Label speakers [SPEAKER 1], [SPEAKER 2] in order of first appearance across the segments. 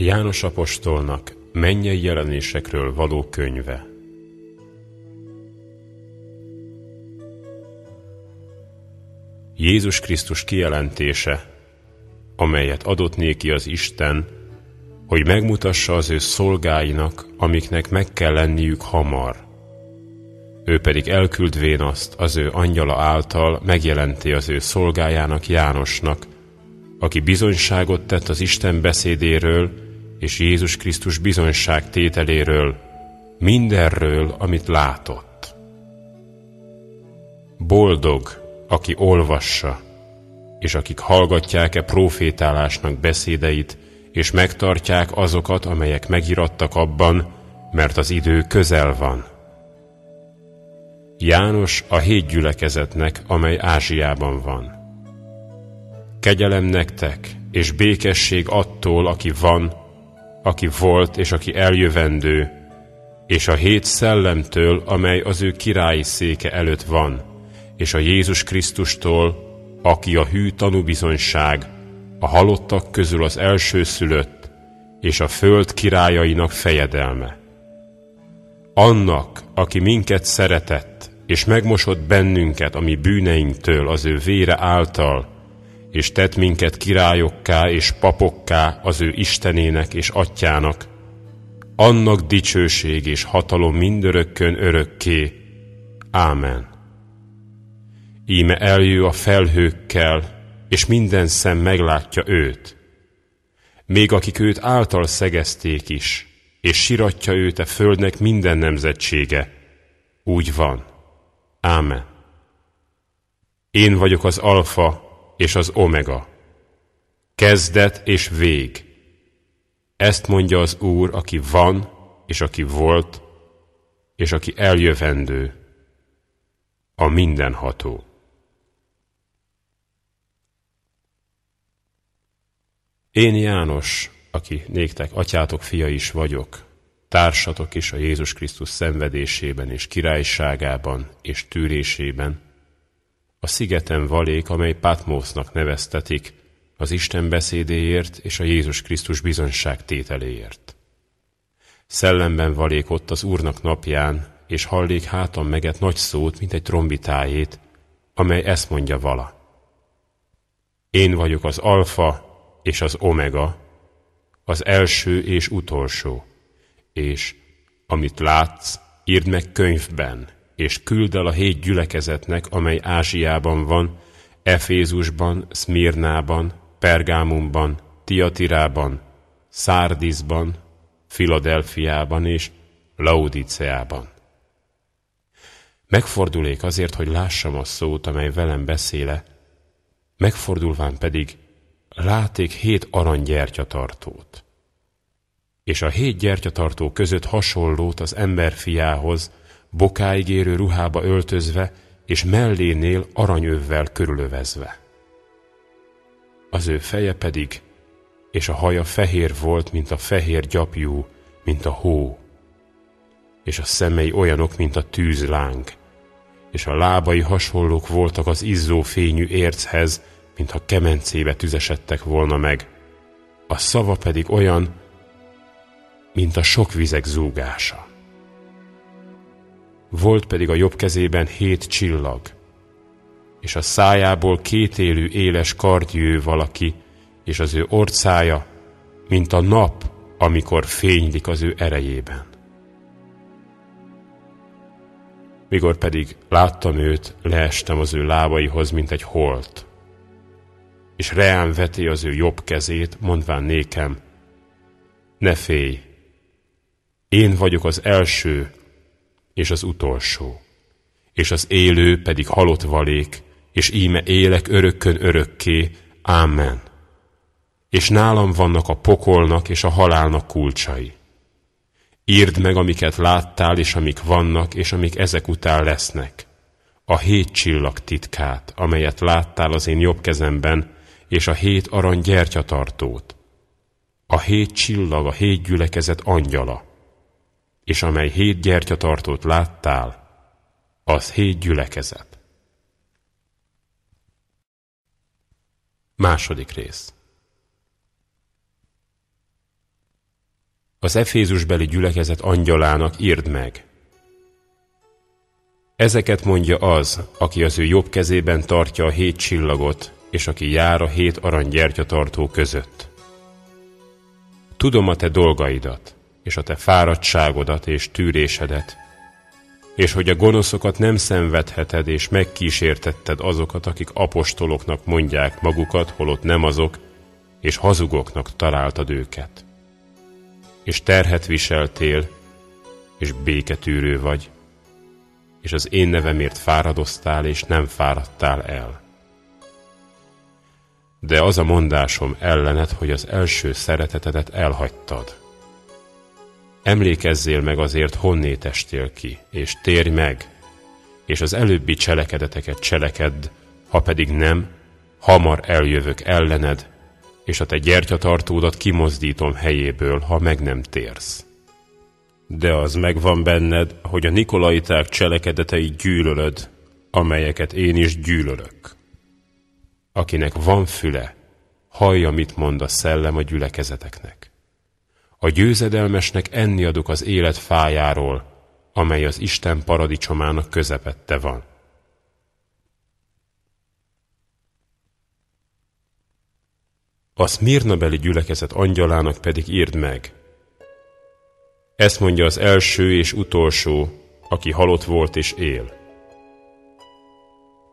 [SPEAKER 1] János apostolnak mennyei jelenésekről való könyve. Jézus Krisztus kijelentése, amelyet adott néki az Isten, hogy megmutassa az ő szolgáinak, amiknek meg kell lenniük hamar. Ő pedig elküldvén azt az ő angyala által megjelenti az ő szolgájának Jánosnak, aki bizonyságot tett az Isten beszédéről, és Jézus Krisztus bizonyság tételéről, mindenről, amit látott. Boldog, aki olvassa, és akik hallgatják-e profétálásnak beszédeit, és megtartják azokat, amelyek megirattak abban, mert az idő közel van. János a hét gyülekezetnek, amely Ázsiában van. Kegyelem nektek, és békesség attól, aki van, aki volt és aki eljövendő, és a hét szellemtől, amely az ő királyi széke előtt van, és a Jézus Krisztustól, aki a hű tanúbizonyság, a halottak közül az első szülött, és a föld királyainak fejedelme. Annak, aki minket szeretett, és megmosott bennünket a mi bűneinktől az ő vére által, és tett minket királyokká és papokká az ő Istenének és Atyának, annak dicsőség és hatalom mindörökkön örökké. Ámen. Íme eljő a felhőkkel, és minden szem meglátja őt. Még akik őt által szegezték is, és siratja őt a földnek minden nemzetsége. Úgy van. Ámen. Én vagyok az alfa és az omega, kezdet és vég. Ezt mondja az Úr, aki van, és aki volt, és aki eljövendő, a mindenható. Én János, aki néktek atyátok fia is vagyok, társatok is a Jézus Krisztus szenvedésében és királyságában és tűrésében, a szigeten valék, amely Patmosnak neveztetik, az Isten beszédéért és a Jézus Krisztus bizonyság tételéért. Szellemben valék ott az Úrnak napján, és hallék hátam meget nagy szót, mint egy trombitájét, amely ezt mondja vala. Én vagyok az alfa és az omega, az első és utolsó, és amit látsz, írd meg könyvben, és küld el a hét gyülekezetnek, amely Ázsiában van, Efézusban, Szmirnában, Pergámumban, Tiatirában, Szárdisban, Filadelfiában és Laodiceában. Megfordulék azért, hogy lássam a szót, amely velem beszéle, megfordulván pedig láték hét aranygyertyatartót. És a hét gyertyatartó között hasonlót az ember fiához, bokáig érő ruhába öltözve, és mellénél aranyövvel körülövezve. Az ő feje pedig, és a haja fehér volt, mint a fehér gyapjú, mint a hó, és a szemei olyanok, mint a tűzláng, és a lábai hasonlók voltak az izzó fényű érchez, mintha kemencébe tüzesedtek volna meg, a szava pedig olyan, mint a sok vizek zúgása. Volt pedig a jobb kezében hét csillag, és a szájából kétélű éles kardjő valaki, és az ő orcája, mint a nap, amikor fénylik az ő erejében. Mikor pedig láttam őt, leestem az ő lábaihoz, mint egy holt, és reám veti az ő jobb kezét, mondván nékem, ne félj, én vagyok az első és az utolsó, és az élő pedig halott valék, és íme élek örökkön örökké, Ámen. És nálam vannak a pokolnak és a halálnak kulcsai. Írd meg, amiket láttál, és amik vannak, és amik ezek után lesznek. A hét csillag titkát, amelyet láttál az én jobb kezemben, és a hét arany gyertyatartót. A hét csillag, a hét gyülekezet angyala, és amely hét gyertyatartót láttál, az hét gyülekezet. Második rész Az Efézusbeli gyülekezet angyalának írd meg. Ezeket mondja az, aki az ő jobb kezében tartja a hét csillagot, és aki jár a hét aranygyertyatartó között. Tudom a te dolgaidat, és a te fáradtságodat és tűrésedet, és hogy a gonoszokat nem szenvedheted, és megkísértetted azokat, akik apostoloknak mondják magukat, holott nem azok, és hazugoknak találtad őket és terhet viseltél, és béketűrő vagy, és az én nevemért fáradoztál, és nem fáradtál el. De az a mondásom ellened, hogy az első szeretetedet elhagytad. Emlékezzél meg azért, honnét estél ki, és térj meg, és az előbbi cselekedeteket cselekedd, ha pedig nem, hamar eljövök ellened, és a te gyertyatartódat kimozdítom helyéből, ha meg nem térsz. De az megvan benned, hogy a nikolaiták cselekedetei gyűlölöd, amelyeket én is gyűlölök. Akinek van füle, hallja, mit mond a szellem a gyülekezeteknek. A győzedelmesnek enni adok az élet fájáról, amely az Isten paradicsomának közepette van. A Szmirnabeli gyülekezet angyalának pedig írd meg. Ezt mondja az első és utolsó, aki halott volt és él.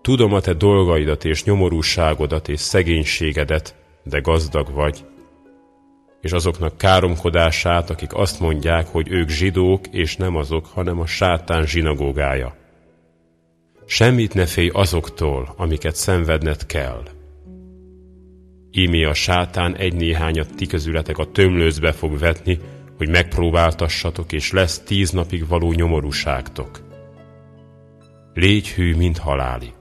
[SPEAKER 1] Tudom a te dolgaidat és nyomorúságodat és szegénységedet, de gazdag vagy, és azoknak káromkodását, akik azt mondják, hogy ők zsidók, és nem azok, hanem a sátán zsinagógája. Semmit ne félj azoktól, amiket szenvedned kell – Ímé a sátán egy-néhányat ti közületek a tömlőzbe fog vetni, hogy megpróbáltassatok, és lesz tíz napig való nyomorúságtok. Légy hű, mint halálig,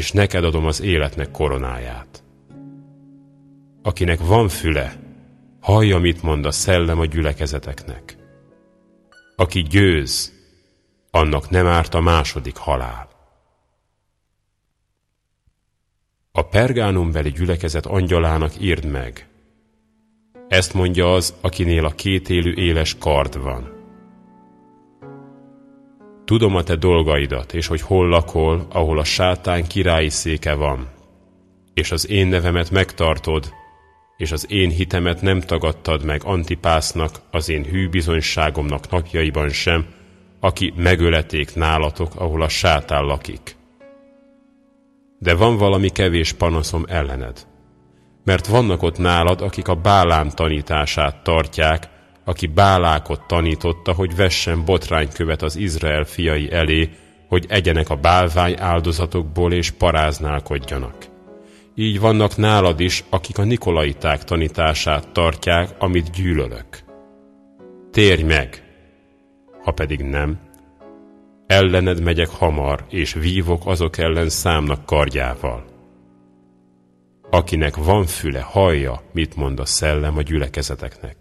[SPEAKER 1] és neked adom az életnek koronáját. Akinek van füle, hallja, mit mond a szellem a gyülekezeteknek. Aki győz, annak nem árt a második halál. A pergánumbeli gyülekezet angyalának írd meg. Ezt mondja az, akinél a kétélű éles kard van. Tudom a te dolgaidat, és hogy hol lakol, ahol a sátán királyi széke van, és az én nevemet megtartod, és az én hitemet nem tagadtad meg Antipásznak, az én hű bizonyságomnak napjaiban sem, aki megöleték nálatok, ahol a sátán lakik de van valami kevés panaszom ellened. Mert vannak ott nálad, akik a bálám tanítását tartják, aki bálákot tanította, hogy vessen botránykövet az Izrael fiai elé, hogy egyenek a bálvány áldozatokból és paráználkodjanak. Így vannak nálad is, akik a nikolaiták tanítását tartják, amit gyűlölök. Térj meg! Ha pedig nem, ellened megyek hamar, és vívok azok ellen számnak kardjával. Akinek van füle, hallja, mit mond a szellem a gyülekezeteknek.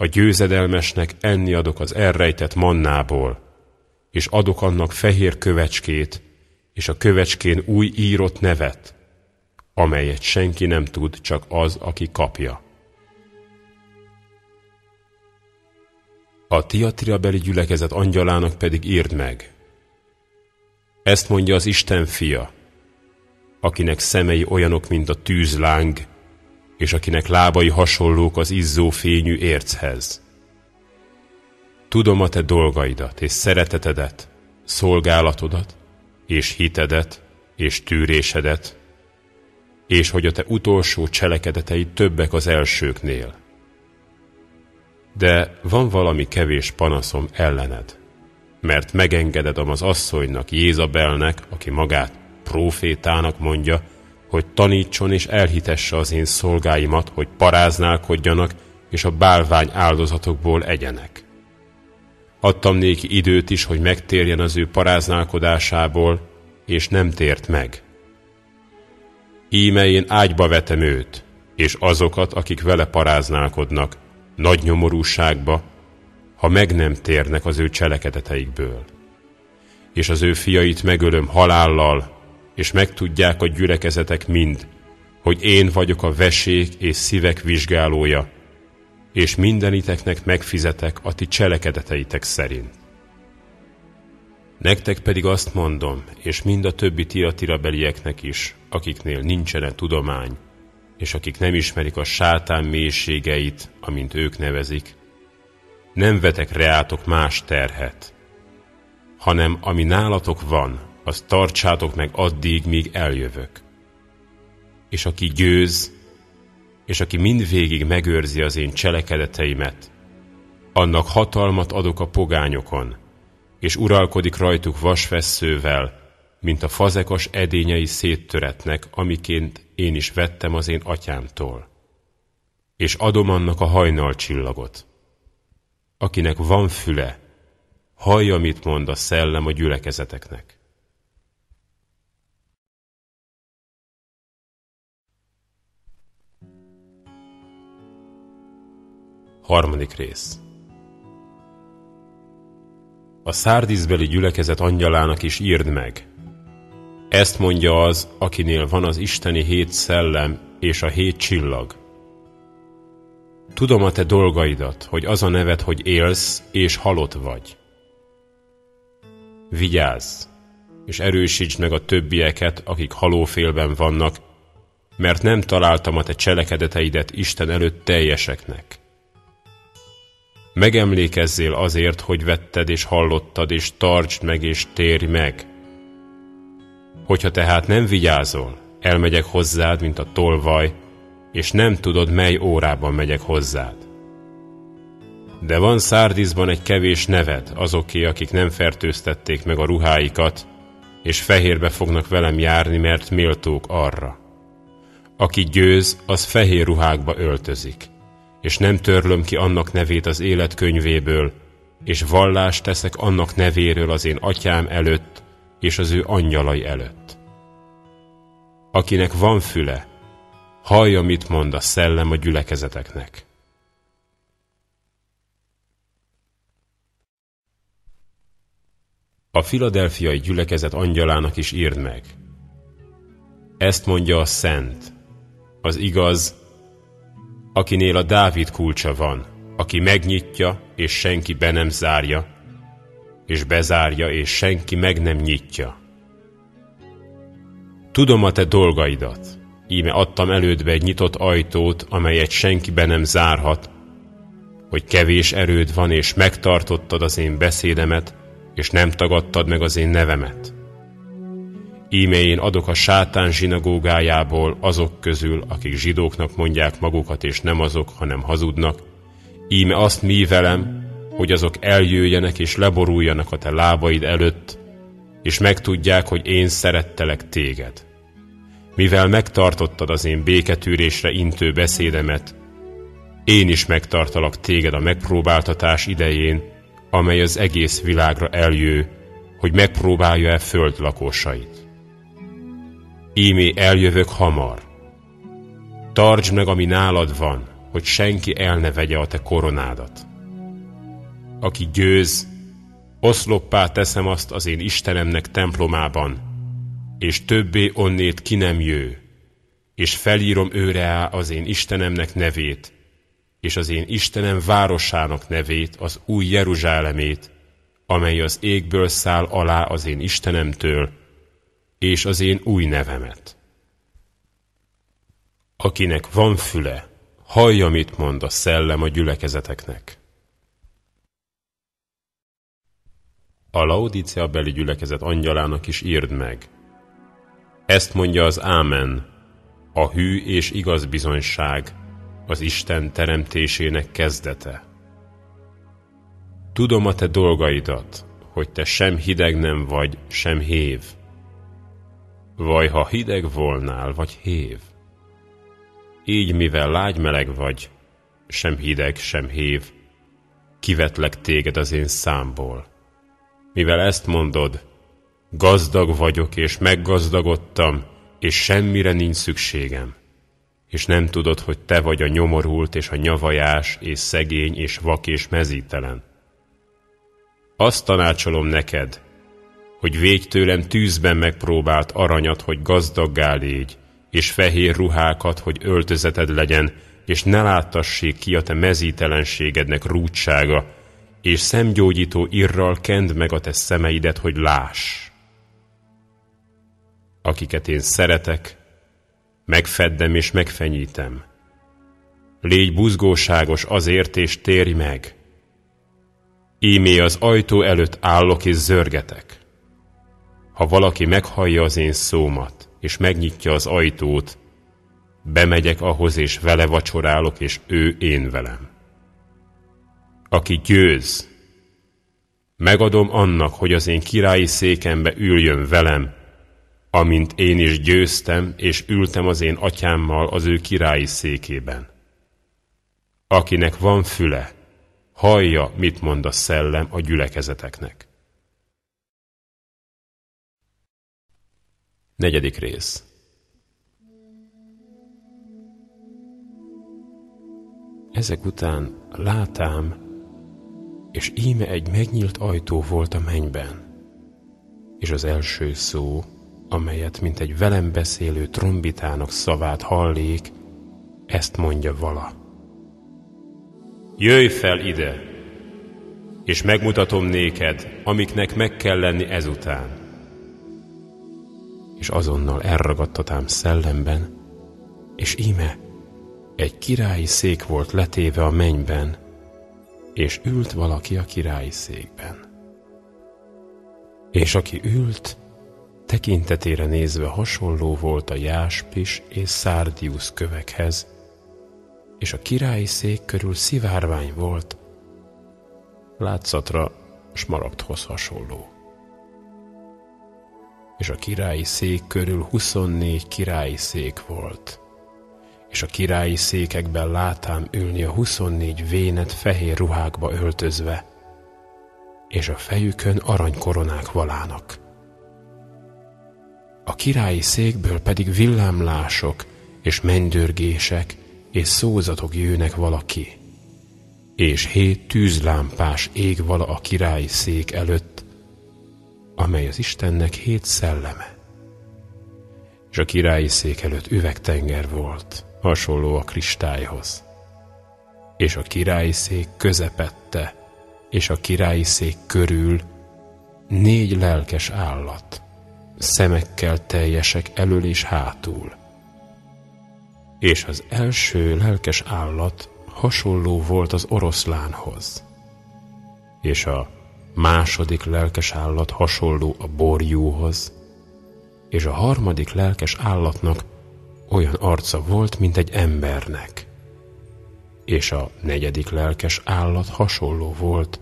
[SPEAKER 1] A győzedelmesnek enni adok az elrejtett mannából, és adok annak fehér kövecskét, és a kövecskén új írott nevet, amelyet senki nem tud, csak az, aki kapja. A Tiatira beli gyülekezet angyalának pedig írd meg. Ezt mondja az Isten fia, akinek szemei olyanok, mint a tűzláng, és akinek lábai hasonlók az izzó fényű érchez. Tudom a te dolgaidat és szeretetedet, szolgálatodat, és hitedet, és tűrésedet, és hogy a te utolsó cselekedeteid többek az elsőknél de van valami kevés panaszom ellened, mert megengededem az asszonynak, Jézabelnek, aki magát profétának mondja, hogy tanítson és elhitesse az én szolgáimat, hogy paráználkodjanak, és a bálvány áldozatokból egyenek. Adtam néki időt is, hogy megtérjen az ő paráználkodásából, és nem tért meg. Íme én ágyba vetem őt, és azokat, akik vele paráználkodnak, nagy nyomorúságba, ha meg nem térnek az ő cselekedeteikből. És az ő fiait megölöm halállal, és megtudják a gyülekezetek mind, hogy én vagyok a vesék és szívek vizsgálója, és mindeniteknek megfizetek a ti cselekedeteitek szerint. Nektek pedig azt mondom, és mind a többi tiatirabelieknek is, akiknél nincsenek tudomány, és akik nem ismerik a sátán mélységeit, amint ők nevezik, nem vetek reátok más terhet, hanem ami nálatok van, azt tartsátok meg addig, míg eljövök. És aki győz, és aki mindvégig megőrzi az én cselekedeteimet, annak hatalmat adok a pogányokon, és uralkodik rajtuk vasvesszővel, mint a fazekas edényei széttöretnek, amiként én is vettem az én atyámtól. És adom annak a hajnal csillagot. Akinek van füle, hallja, mit mond a szellem a gyülekezeteknek. Harmadik rész A szárdízbeli gyülekezet angyalának is írd meg. Ezt mondja az, akinél van az isteni hét szellem és a hét csillag. Tudom a te dolgaidat, hogy az a neved, hogy élsz és halott vagy. Vigyázz, és erősítsd meg a többieket, akik halófélben vannak, mert nem találtam a te cselekedeteidet Isten előtt teljeseknek. Megemlékezzél azért, hogy vetted és hallottad, és tartsd meg és térj meg. Hogyha tehát nem vigyázol, elmegyek hozzád, mint a tolvaj, és nem tudod, mely órában megyek hozzád. De van szárdizban egy kevés neved azoké, akik nem fertőztették meg a ruháikat, és fehérbe fognak velem járni, mert méltók arra. Aki győz, az fehér ruhákba öltözik és nem törlöm ki annak nevét az életkönyvéből, és vallást teszek annak nevéről az én atyám előtt, és az ő angyalai előtt. Akinek van füle, hallja, mit mond a szellem a gyülekezeteknek. A filadelfiai gyülekezet angyalának is írd meg. Ezt mondja a szent, az igaz, akinél a Dávid kulcsa van, aki megnyitja, és senki be nem zárja, és bezárja, és senki meg nem nyitja. Tudom a te dolgaidat, íme adtam elődbe egy nyitott ajtót, amelyet senki be nem zárhat, hogy kevés erőd van, és megtartottad az én beszédemet, és nem tagadtad meg az én nevemet. Íme én adok a sátán zsinagógájából azok közül, akik zsidóknak mondják magukat, és nem azok, hanem hazudnak. Íme azt velem, hogy azok eljöjjenek és leboruljanak a te lábaid előtt, és megtudják, hogy én szerettelek téged. Mivel megtartottad az én béketűrésre intő beszédemet, én is megtartalak téged a megpróbáltatás idején, amely az egész világra eljő, hogy megpróbálja-e föld lakosait. Ímé eljövök hamar. Tartsd meg, ami nálad van, hogy senki el ne vegye a te koronádat. Aki győz, oszloppá teszem azt az én Istenemnek templomában, és többé onnét ki nem jő, és felírom őre az én Istenemnek nevét, és az én Istenem városának nevét, az új Jeruzsálemét, amely az égből száll alá az én Istenemtől, és az én új nevemet. Akinek van füle, hallja, mit mond a szellem a gyülekezeteknek. A Laodicea beli gyülekezet angyalának is írd meg. Ezt mondja az Ámen, a hű és igaz bizonyság, az Isten teremtésének kezdete. Tudom a te dolgaidat, hogy te sem hideg nem vagy, sem hév, Vaj, ha hideg volnál, vagy hév. Így, mivel lágy meleg vagy, sem hideg, sem hév, kivetlek téged az én számból. Mivel ezt mondod, gazdag vagyok és meggazdagodtam, és semmire nincs szükségem. És nem tudod, hogy te vagy a nyomorult és a nyavajás és szegény és vak és mezítelen. Azt tanácsolom neked, hogy végy tőlem tűzben megpróbált aranyat, hogy gazdaggá légy, és fehér ruhákat, hogy öltözeted legyen, és ne láttassék ki a te mezítelenségednek rútsága, és szemgyógyító irral kend meg a te szemeidet, hogy láss. Akiket én szeretek, megfeddem és megfenyítem. Légy buzgóságos azért, és térj meg. Ímé az ajtó előtt állok és zörgetek. Ha valaki meghallja az én szómat, és megnyitja az ajtót, bemegyek ahhoz, és vele vacsorálok, és ő én velem. Aki győz, megadom annak, hogy az én királyi székembe üljön velem, amint én is győztem, és ültem az én atyámmal az ő királyi székében. Akinek van füle, hallja, mit mond a szellem a gyülekezeteknek. Negyedik rész Ezek után látám, és íme egy megnyílt ajtó volt a mennyben, és az első szó, amelyet, mint egy velem beszélő trombitának szavát hallék, ezt mondja vala. Jöjj fel ide, és megmutatom néked, amiknek meg kell lenni ezután. És azonnal elragadtatám szellemben, és íme, egy királyi szék volt letéve a mennyben, és ült valaki a királyi székben. És aki ült, tekintetére nézve hasonló volt a jáspis és szárdiusz kövekhez, és a királyi szék körül szivárvány volt, látszatra smaragdhoz hasonló. És a királyi szék körül 24 királyi szék volt, és a királyi székekben látám ülni a 24 vénet fehér ruhákba öltözve, és a fejükön aranykoronák valának. A királyi székből pedig villámlások és mennydörgések és szózatok jönnek valaki, és hét tűzlámpás ég vala a királyi szék előtt, amely az Istennek hét szelleme. És a királyi szék előtt üvegtenger volt, hasonló a kristályhoz. És a királyi szék közepette, és a királyi szék körül négy lelkes állat, szemekkel teljesek elől és hátul. És az első lelkes állat hasonló volt az oroszlánhoz, és a második lelkes állat hasonló a borjúhoz, és a harmadik lelkes állatnak olyan arca volt, mint egy embernek, és a negyedik lelkes állat hasonló volt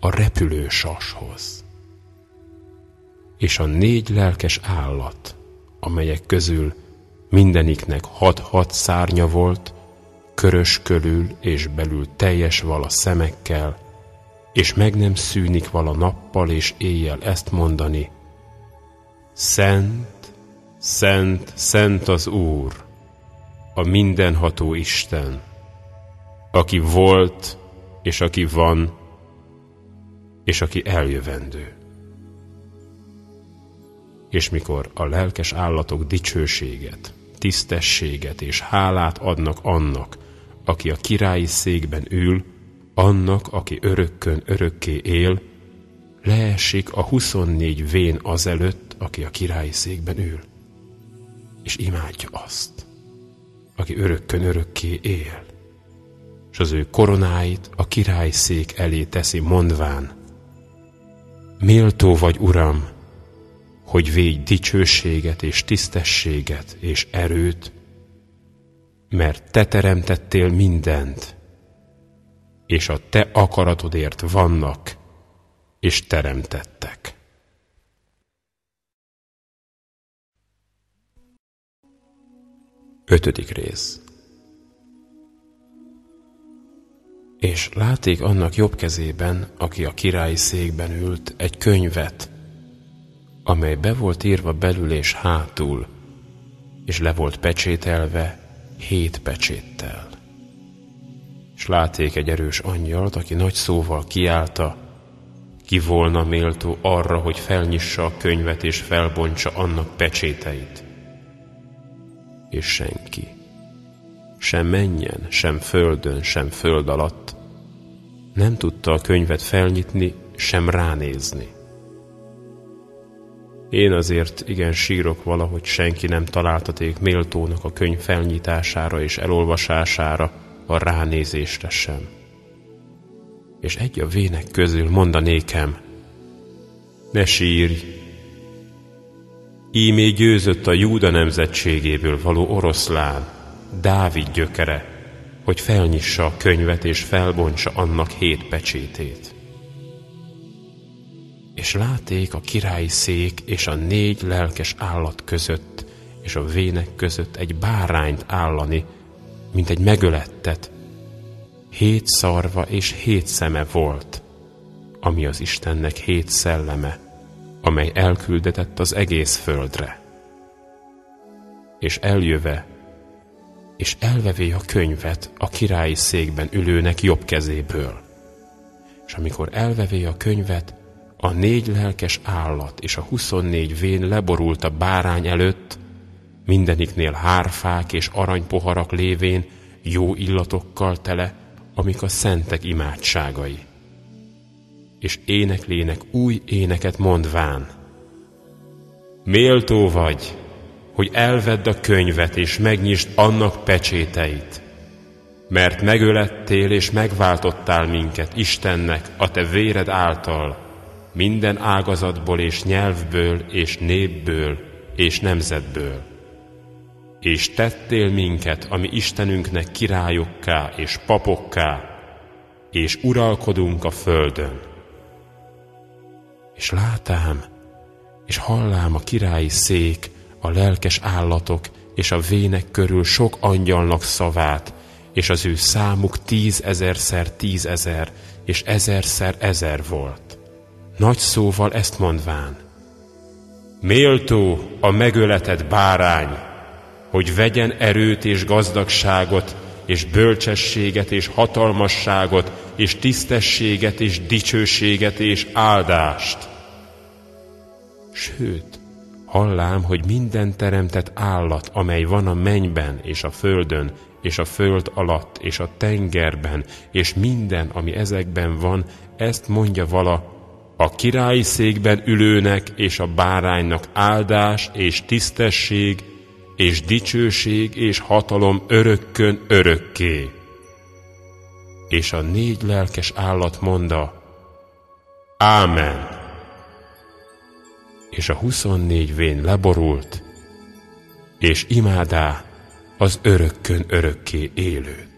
[SPEAKER 1] a repülő sashoz és a négy lelkes állat, amelyek közül mindeniknek hat-hat szárnya volt, körös körül és belül teljes vala szemekkel, és meg nem szűnik vala nappal és éjjel ezt mondani, Szent, szent, szent az Úr, a mindenható Isten, aki volt, és aki van, és aki eljövendő. És mikor a lelkes állatok dicsőséget, tisztességet és hálát adnak annak, aki a királyi székben ül, annak, aki örökkön örökké él, leesik a 24 vén azelőtt, aki a királyi székben ül, és imádja azt, aki örökkön örökké él, és az ő koronáit a király szék elé teszi mondván, Méltó vagy, Uram, hogy védj dicsőséget és tisztességet és erőt, mert te teremtettél mindent, és a te akaratodért vannak és teremtettek. Ötödik rész És láték annak jobb kezében, aki a királyi székben ült, egy könyvet, amely be volt írva belül és hátul, és le volt pecsételve hét pecséttel. És láték egy erős angyalt, aki nagy szóval kiállta, ki volna méltó arra, hogy felnyissa a könyvet és felbontsa annak pecséteit. És senki, sem menjen, sem földön, sem föld alatt, nem tudta a könyvet felnyitni, sem ránézni. Én azért igen sírok valahogy senki nem találtaték méltónak a könyv felnyitására és elolvasására, a ránézésre sem. És egy a vének közül mondanékem, ne sírj, ímé győzött a Júda nemzetségéből való oroszlán, Dávid gyökere, hogy felnyissa a könyvet és felbontsa annak hét pecsétét. És láték a királyi szék és a négy lelkes állat között és a vének között egy bárányt állani, mint egy megölettet. Hét szarva és hét szeme volt, ami az Istennek hét szelleme, amely elküldetett az egész földre. És eljöve és elvevé a könyvet a királyi székben ülőnek jobb kezéből. És amikor elvevé a könyvet, a négy lelkes állat és a huszonnégy vén leborult a bárány előtt, mindeniknél hárfák és aranypoharak lévén jó illatokkal tele, amik a szentek imádságai. És éneklének új éneket mondván. Méltó vagy, hogy elvedd a könyvet és megnyisd annak pecséteit. Mert megölettél és megváltottál minket Istennek a te véred által, minden ágazatból és nyelvből és népből és nemzetből. És tettél minket, ami Istenünknek királyokká és papokká, és uralkodunk a földön. És látám, és hallám a királyi szék, a lelkes állatok és a vének körül sok angyalnak szavát, és az ő számuk tízezerszer tízezer, és ezerszer ezer volt. Nagy szóval ezt mondván, Méltó a megöletett bárány, hogy vegyen erőt és gazdagságot, és bölcsességet és hatalmasságot, és tisztességet és dicsőséget és áldást. Sőt, Hallám, hogy minden teremtett állat, amely van a mennyben és a földön, és a föld alatt, és a tengerben, és minden, ami ezekben van, ezt mondja vala, a királyi székben ülőnek és a báránynak áldás és tisztesség, és dicsőség és hatalom örökkön örökké. És a négy lelkes állat monda, Ámen és a huszonnégy vén leborult, és imádá az örökkön örökké élőt.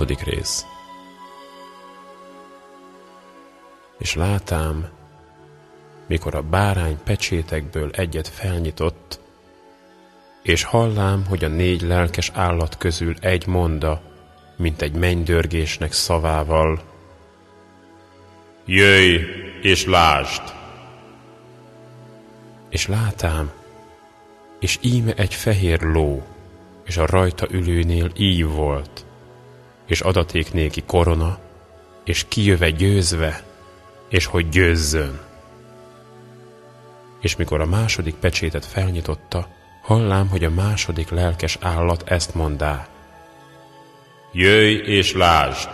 [SPEAKER 1] Hatodik rész És látám, mikor a bárány pecsétekből egyet felnyitott, és hallám, hogy a négy lelkes állat közül egy monda, mint egy mennydörgésnek szavával, Jöjj és lásd! És látám, és íme egy fehér ló, és a rajta ülőnél így volt – és adaték néki korona, és kijöve győzve, és hogy győzzön. És mikor a második pecsétet felnyitotta, hallám, hogy a második lelkes állat ezt mondá. Jöjj és lásd!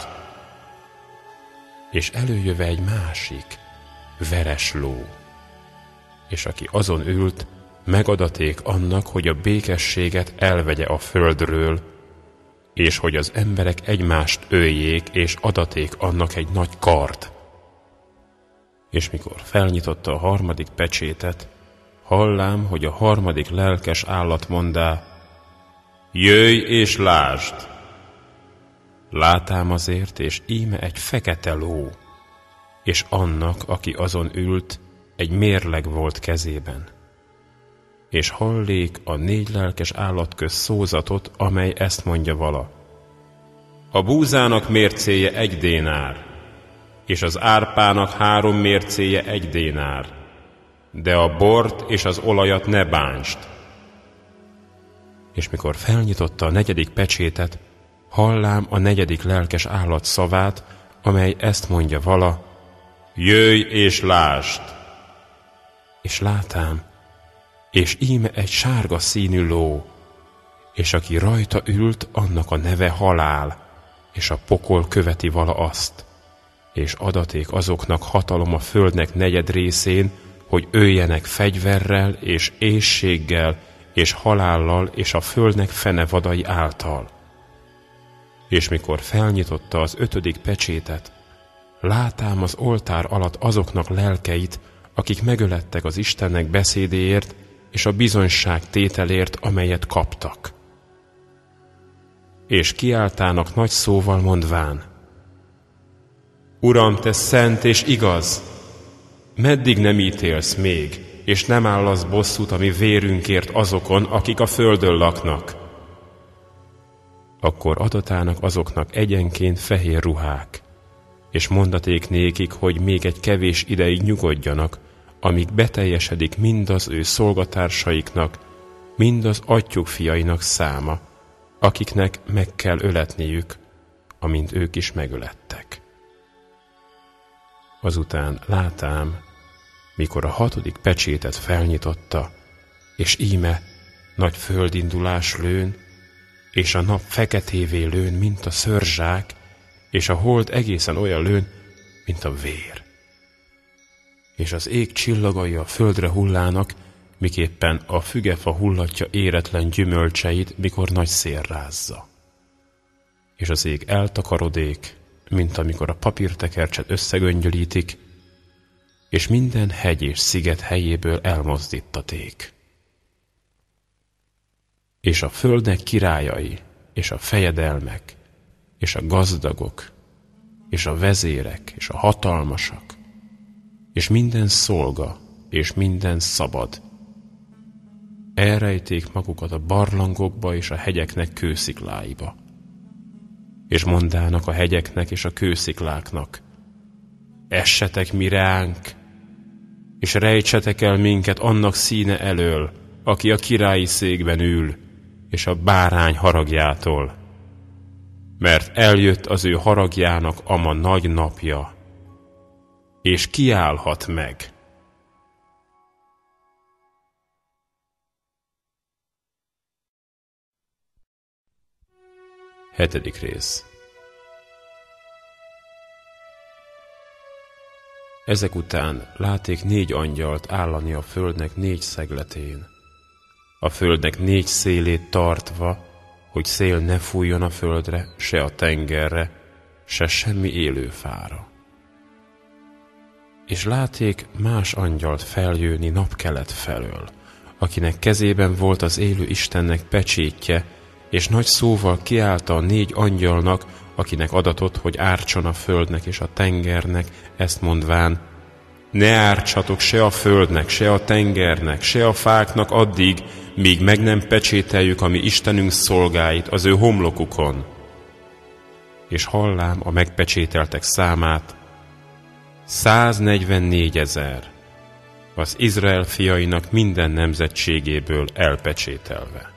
[SPEAKER 1] és előjöve egy másik, veres ló. És aki azon ült, megadaték annak, hogy a békességet elvegye a földről, és hogy az emberek egymást öljék, és adaték annak egy nagy kart. És mikor felnyitotta a harmadik pecsétet, hallám, hogy a harmadik lelkes állat mondá, Jöjj és lásd! Látám azért, és íme egy fekete ló, és annak, aki azon ült, egy mérleg volt kezében. És hallék a négy lelkes állat köz szózatot, amely ezt mondja vala. A búzának mércéje egy dénár, és az árpának három mércéje egy dénár, de a bort és az olajat ne bánst. És mikor felnyitotta a negyedik pecsétet, hallám a negyedik lelkes állat szavát, amely ezt mondja vala, jöjj és lásd! És látám, és íme egy sárga színű ló, és aki rajta ült, annak a neve halál, és a pokol követi vala azt, és adaték azoknak hatalom a földnek negyed részén, hogy öljenek fegyverrel és éjséggel és halállal és a földnek fenevadai által. És mikor felnyitotta az ötödik pecsétet, látám az oltár alatt azoknak lelkeit, akik megölettek az Istennek beszédéért és a bizonyság tételért, amelyet kaptak. És kiáltának nagy szóval mondván, Uram, te szent és igaz, meddig nem ítélsz még, és nem állasz bosszút a mi vérünkért azokon, akik a földön laknak? Akkor adatának azoknak egyenként fehér ruhák, és mondaték nékik, hogy még egy kevés ideig nyugodjanak, amíg beteljesedik mind az ő szolgatársaiknak, mind az atyuk fiainak száma, akiknek meg kell öletniük, amint ők is megölettek. Azután látám, mikor a hatodik pecsétet felnyitotta, és íme nagy földindulás lőn, és a nap feketévé lőn, mint a szörzsák, és a hold egészen olyan lőn, mint a vér. És az ég csillagai a földre hullának, miképpen a fügefa hullatja éretlen gyümölcseit, mikor nagy szél rázza. És az ég eltakarodék, mint amikor a papírtekercset összegöngyölítik, és minden hegy és sziget helyéből elmozdítaték. És a földnek királyai, és a fejedelmek, és a gazdagok, és a vezérek, és a hatalmasak, és minden szolga, és minden szabad. Elrejték magukat a barlangokba és a hegyeknek kőszikláiba. És mondának a hegyeknek és a kőszikláknak, essetek mi ránk, és rejtsetek el minket annak színe elől, aki a királyi székben ül, és a bárány haragjától. Mert eljött az ő haragjának ama nagy napja, és kiállhat meg. Hetedik rész Ezek után láték négy angyalt állani a földnek négy szegletén. A földnek négy szélét tartva, hogy szél ne fújjon a földre, se a tengerre, se semmi élő fára. És láték más angyalt feljönni napkelet felől, akinek kezében volt az élő Istennek pecsétje, és nagy szóval kiállta a négy angyalnak, akinek adatot, hogy ártson a földnek és a tengernek, ezt mondván, ne ártsatok se a földnek, se a tengernek, se a fáknak addig, míg meg nem pecsételjük a mi Istenünk szolgáit az ő homlokukon. És hallám a megpecsételtek számát, 144 ezer, az Izrael fiainak minden nemzetségéből elpecsételve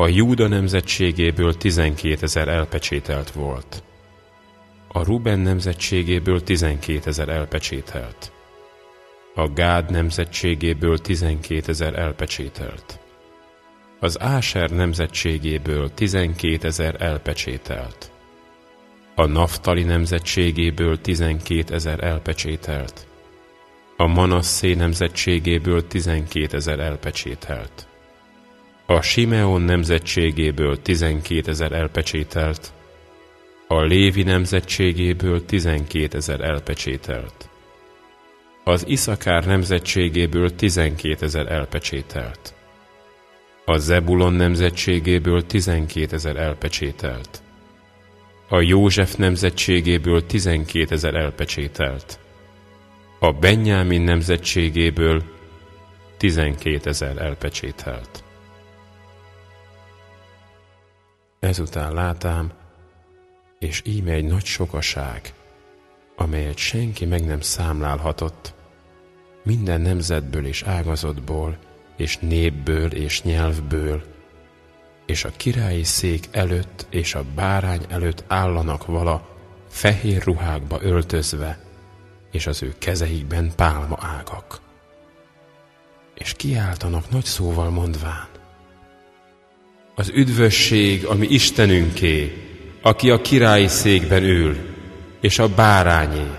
[SPEAKER 1] a Júda nemzetségéből tizenkétezer elpecsételt volt. A Ruben nemzetségéből tizenkétezer elpecsételt. A Gád nemzetségéből tizenkétezer elpecsételt. Az Áser nemzetségéből tizenkétezer elpecsételt. A Naftali nemzetségéből tizenkét ezer elpecsételt, a Manasszé nemzetségéből tizenkét ezer elpecsételt, a Simeon nemzetségéből tizenkét ezer elpecsételt, a Lévi nemzetségéből tizenkét ezer elpecsételt, az Iszakár nemzetségéből tizenkét ezer elpecsételt, a Zebulon nemzetségéből tizenkét ezer elpecsételt, a József nemzetségéből tizenkét ezer elpecsételt, a Benyámin nemzetségéből tizenkét ezer elpecsételt. Ezután látám, és íme egy nagy sokaság, amelyet senki meg nem számlálhatott, minden nemzetből és ágazatból, és népből és nyelvből, és a királyi szék előtt és a bárány előtt állanak vala fehér ruhákba öltözve, és az ő kezeikben pálma ágak. És kiáltanak nagy szóval mondván, az üdvösség, ami Istenünké, aki a királyi székben ül, és a bárányé.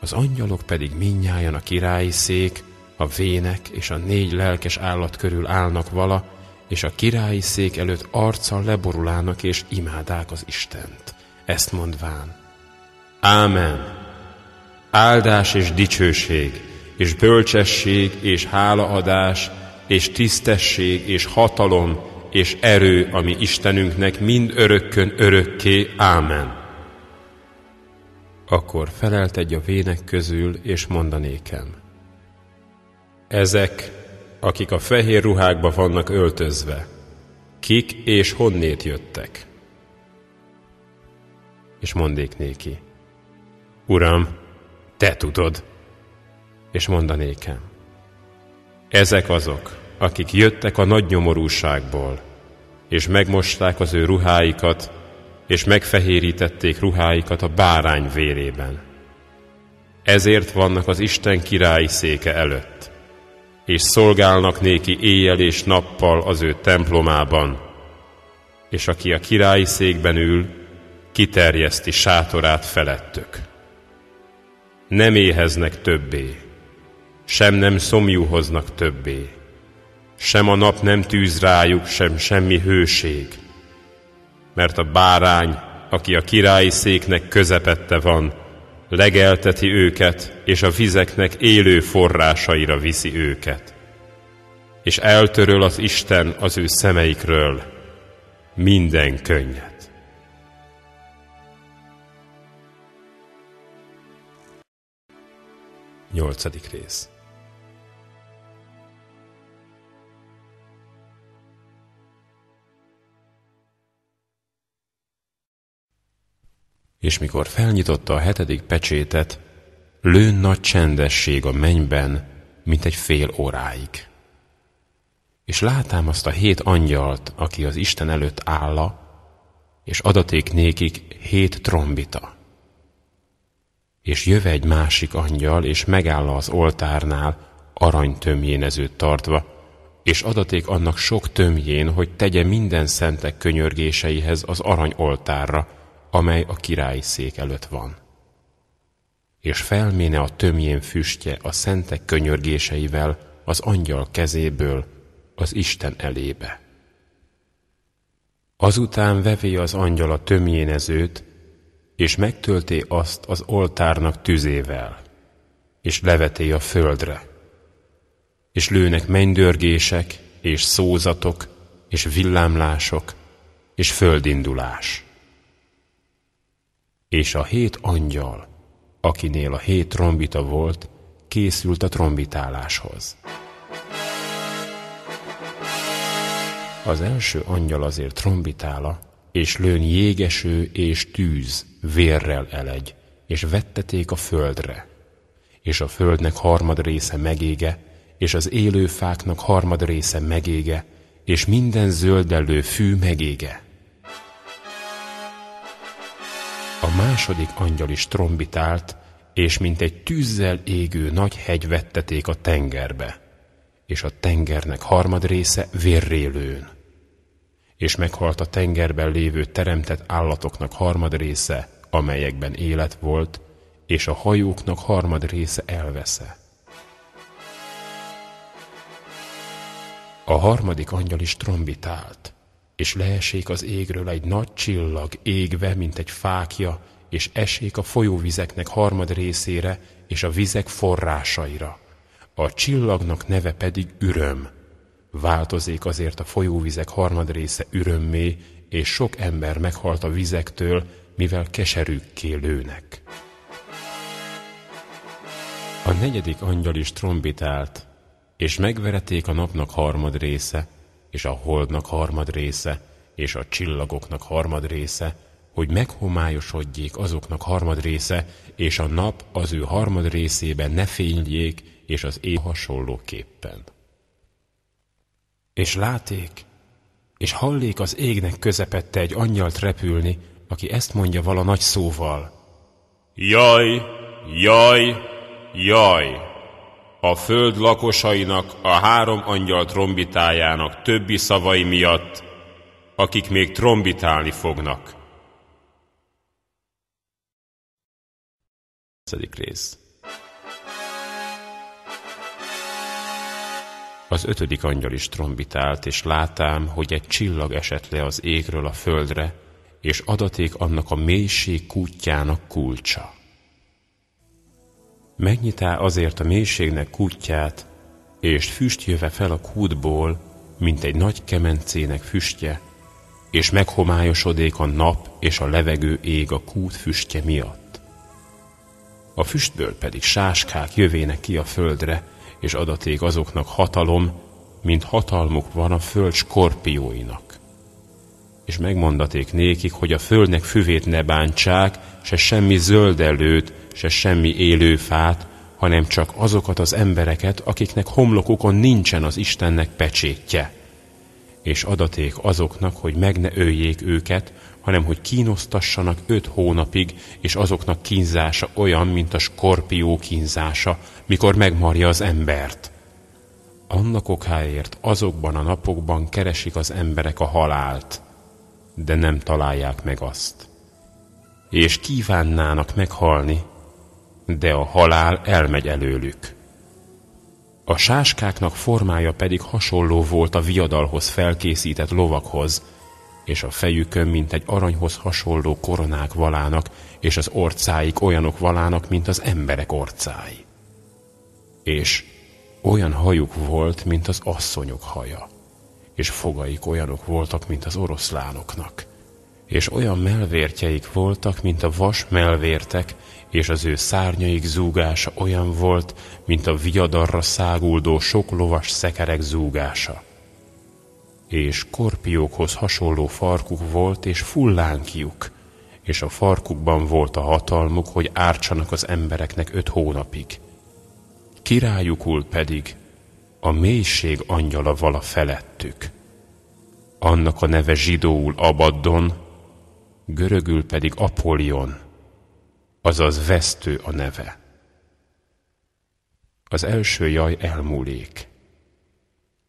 [SPEAKER 1] Az angyalok pedig minnyájan a királyi szék, a vének és a négy lelkes állat körül állnak vala, és a királyi szék előtt arccal leborulának és imádák az Istent. Ezt mondván, Ámen! Áldás és dicsőség, és bölcsesség, és hálaadás, és tisztesség, és hatalom, és erő, ami Istenünknek mind örökkön örökké. Ámen. Akkor felelt egy a vének közül, és mondanékem. Ezek, akik a fehér ruhákba vannak öltözve, kik és honnét jöttek? És mondék néki, Uram, te tudod, és mondanékem. Ezek azok, akik jöttek a nagy nyomorúságból, és megmosták az ő ruháikat, és megfehérítették ruháikat a bárány vérében. Ezért vannak az Isten királyi széke előtt, és szolgálnak néki éjjel és nappal az ő templomában, és aki a királyi székben ül, kiterjeszti sátorát felettük. Nem éheznek többé, sem nem szomjúhoznak többé, sem a nap nem tűz rájuk, sem semmi hőség. Mert a bárány, aki a királyi széknek közepette van, legelteti őket, és a vizeknek élő forrásaira viszi őket. És eltöröl az Isten az ő szemeikről minden könnyet. Nyolcadik rész és mikor felnyitotta a hetedik pecsétet, lőn nagy csendesség a mennyben, mint egy fél óráig. És látám azt a hét angyalt, aki az Isten előtt álla, és adaték nékik hét trombita. És jöve egy másik angyal, és megáll az oltárnál, arany tömjénezőt tartva, és adaték annak sok tömjén, hogy tegye minden szentek könyörgéseihez az arany oltárra, amely a királyi szék előtt van. És felméne a tömjén füstje a szentek könyörgéseivel az angyal kezéből az Isten elébe. Azután vevé az angyal a tömjénezőt, és megtölté azt az oltárnak tüzével, és leveté a földre. És lőnek mennydörgések, és szózatok, és villámlások, és földindulás és a hét angyal, akinél a hét trombita volt, készült a trombitáláshoz. Az első angyal azért trombitála, és lőn jégeső és tűz vérrel elegy, és vetteték a földre. És a földnek harmad része megége, és az élő fáknak harmad része megége, és minden zöldellő fű megége. A második angyal is trombitált, és mint egy tűzzel égő nagy hegy vetteték a tengerbe, és a tengernek harmad része vérrélőn. és meghalt a tengerben lévő teremtett állatoknak harmad része, amelyekben élet volt, és a hajóknak harmad része elvesze. A harmadik angyal is trombitált, és leesék az égről egy nagy csillag égve, mint egy fákja, és esék a folyóvizeknek harmad részére, és a vizek forrásaira. A csillagnak neve pedig üröm. Változik azért a folyóvizek harmad része ürömmé, és sok ember meghalt a vizektől, mivel keserűkké lőnek. A negyedik angyal is trombitált, és megvereték a napnak harmad része, és a holdnak harmad része, és a csillagoknak harmad része, hogy meghomályosodjék azoknak harmad része, és a nap az ő harmad részében ne fényljék, és az éj hasonlóképpen. És láték, és hallék az égnek közepette egy angyalt repülni, aki ezt mondja vala nagy szóval.
[SPEAKER 2] Jaj, jaj, jaj! A föld lakosainak a három angyal trombitájának többi szavai miatt, akik még trombitálni fognak.
[SPEAKER 1] rész Az ötödik angyal is trombitált, és látám, hogy egy csillag esett le az égről a földre, és adaték annak a mélység kútjának kulcsa. Megnyitá azért a mélységnek kútját, és füst jöve fel a kútból, mint egy nagy kemencének füstje, és meghomályosodék a nap és a levegő ég a kút füstje miatt. A füstből pedig sáskák jövének ki a földre, és adaték azoknak hatalom, mint hatalmuk van a föld skorpióinak. És megmondaték nékik, hogy a földnek füvét ne bántsák, se semmi zöldelőt, se semmi élő fát, hanem csak azokat az embereket, akiknek homlokukon nincsen az Istennek pecsétje. És adaték azoknak, hogy meg ne öljék őket, hanem hogy kínosztassanak öt hónapig, és azoknak kínzása olyan, mint a skorpió kínzása, mikor megmarja az embert. Annak okáért azokban a napokban keresik az emberek a halált, de nem találják meg azt. És kívánnának meghalni, de a halál elmegy előlük. A sáskáknak formája pedig hasonló volt a viadalhoz felkészített lovakhoz, és a fejükön, mint egy aranyhoz hasonló koronák valának, és az orcáik olyanok valának, mint az emberek orcái. És olyan hajuk volt, mint az asszonyok haja, és fogaik olyanok voltak, mint az oroszlánoknak, és olyan melvértjeik voltak, mint a vas melvértek, és az ő szárnyaik zúgása olyan volt, mint a viadarra száguldó sok lovas szekerek zúgása. És korpiókhoz hasonló farkuk volt, és fullánkjuk, és a farkukban volt a hatalmuk, hogy ártsanak az embereknek öt hónapig. Királyukul pedig a mélység angyala vala felettük. Annak a neve zsidóul Abaddon, görögül pedig Apolion, azaz vesztő a neve. Az első jaj elmúlék.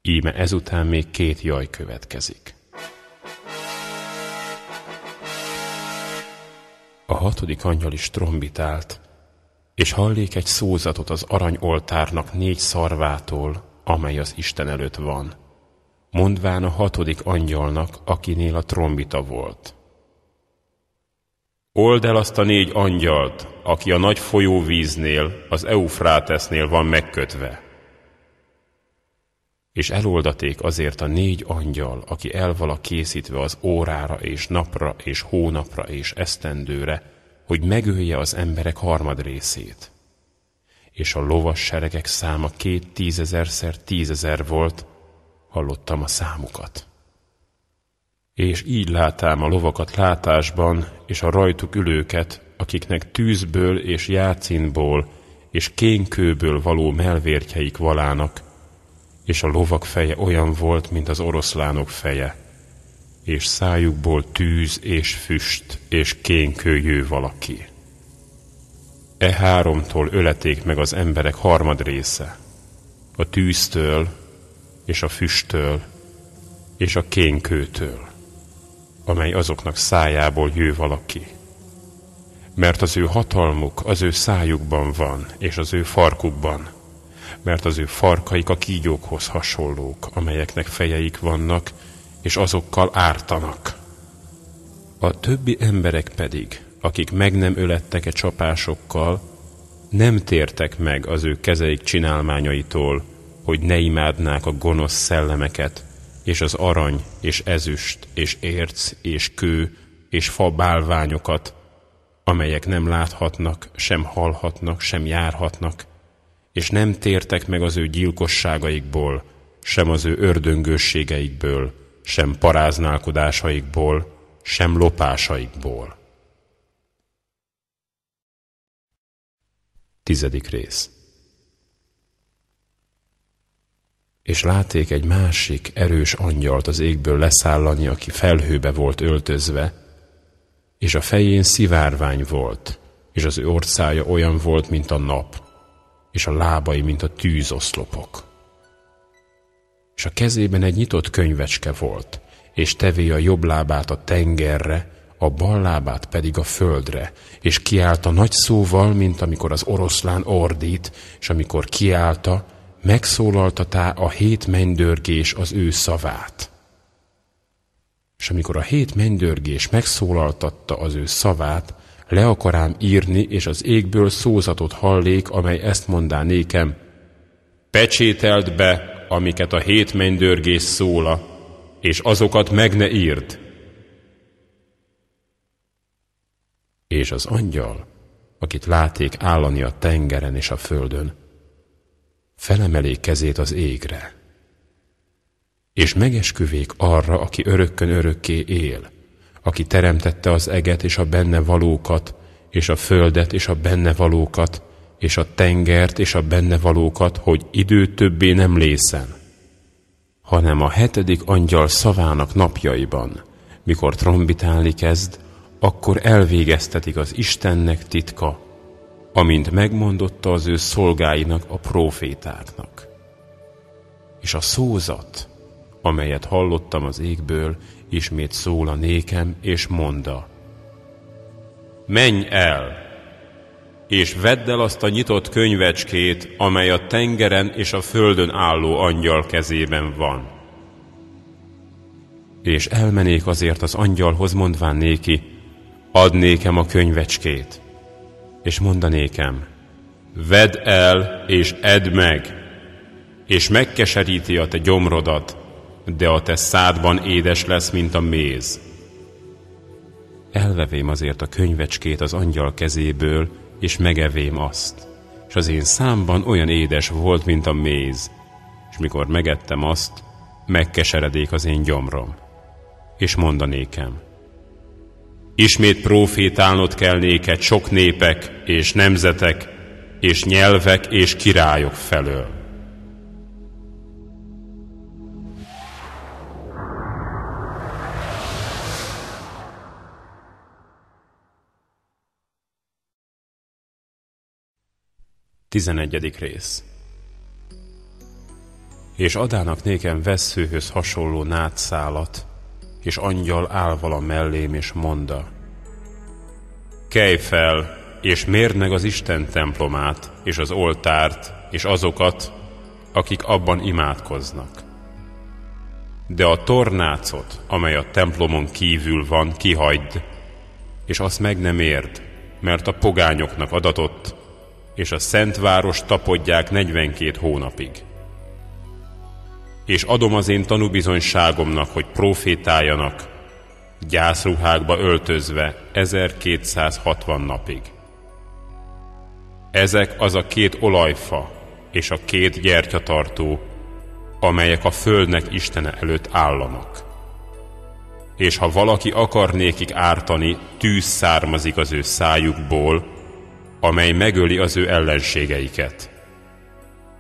[SPEAKER 1] Íme ezután még két jaj következik. A hatodik angyal is trombitált, és hallék egy szózatot az aranyoltárnak négy szarvától, amely az Isten előtt van, mondván a hatodik angyalnak, akinél a trombita volt. Old el azt a négy angyalt, aki a nagy folyóvíznél, az Eufrátesznél van megkötve. És eloldaték azért a négy angyal, aki el készítve az órára és napra és hónapra és esztendőre, hogy megölje az emberek harmad részét. És a lovas seregek száma két tízezerszer tízezer volt, hallottam a számukat. És így látám a lovakat látásban, és a rajtuk ülőket, akiknek tűzből és jácinból és kénkőből való melvértjeik valának, és a lovak feje olyan volt, mint az oroszlánok feje, és szájukból tűz és füst és kénkő jő valaki. E háromtól öleték meg az emberek harmad része, a tűztől és a füsttől és a kénkőtől amely azoknak szájából jő valaki. Mert az ő hatalmuk az ő szájukban van, és az ő farkukban, mert az ő farkaik a kígyókhoz hasonlók, amelyeknek fejeik vannak, és azokkal ártanak. A többi emberek pedig, akik meg nem ölettek-e csapásokkal, nem tértek meg az ő kezeik csinálmányaitól, hogy ne imádnák a gonosz szellemeket, és az arany, és ezüst, és érc, és kő, és fa bálványokat, amelyek nem láthatnak, sem hallhatnak, sem járhatnak, és nem tértek meg az ő gyilkosságaikból, sem az ő ördöngősségeikből, sem paráználkodásaikból, sem lopásaikból. Tizedik rész És láték egy másik erős angyalt az égből leszállani, aki felhőbe volt öltözve, és a fején szivárvány volt, és az ő orcája olyan volt, mint a nap, és a lábai, mint a tűzoszlopok. És a kezében egy nyitott könyvecske volt, és tevé a jobb lábát a tengerre, a bal lábát pedig a földre, és kiállta nagy szóval, mint amikor az oroszlán ordít, és amikor kiállta, megszólaltatá a hét mennydörgés az ő szavát. És amikor a hét mennydörgés megszólaltatta az ő szavát, le akarám írni, és az égből szózatot hallék, amely ezt mondá nékem, pecsételd be, amiket a hét mennydörgés szóla, és azokat meg ne írd. És az angyal, akit láték állani a tengeren és a földön, felemelé kezét az égre, és megesküvék arra, aki örökkön örökké él, aki teremtette az eget és a benne valókat, és a földet és a benne valókat, és a tengert és a benne valókat, hogy idő többé nem lészen, hanem a hetedik angyal szavának napjaiban, mikor trombitálni kezd, akkor elvégeztetik az Istennek titka, amint megmondotta az ő szolgáinak, a profétáknak. És a szózat, amelyet hallottam az égből, ismét szól a nékem, és monda. Menj el, és vedd el azt a nyitott könyvecskét, amely a tengeren és a földön álló angyal kezében van. És elmenék azért az angyalhoz, mondván néki, add nékem a könyvecskét és mondanékem, vedd el és edd meg, és megkeseríti a te gyomrodat, de a te szádban édes lesz, mint a méz. Elvevém azért a könyvecskét az angyal kezéből, és megevém azt, és az én számban olyan édes volt, mint a méz, és mikor megettem azt, megkeseredék az én gyomrom. És mondanékem, Ismét profétálnod kell néked sok népek és nemzetek és nyelvek és királyok felől. Tizenegyedik rész És adának nékem veszőhöz hasonló nátszálat, és angyal áll vala mellém, és monda, Kelj fel, és mérd meg az Isten templomát, és az oltárt, és azokat, akik abban imádkoznak. De a tornácot, amely a templomon kívül van, kihagyd, és azt meg nem érd, mert a pogányoknak adatott, és a szent város tapodják 42 hónapig és adom az én tanúbizonyságomnak, hogy profétáljanak, gyászruhákba öltözve 1260 napig. Ezek az a két olajfa és a két gyertyatartó, amelyek a földnek Istene előtt állanak. És ha valaki akar nékik ártani, tűz származik az ő szájukból, amely megöli az ő ellenségeiket.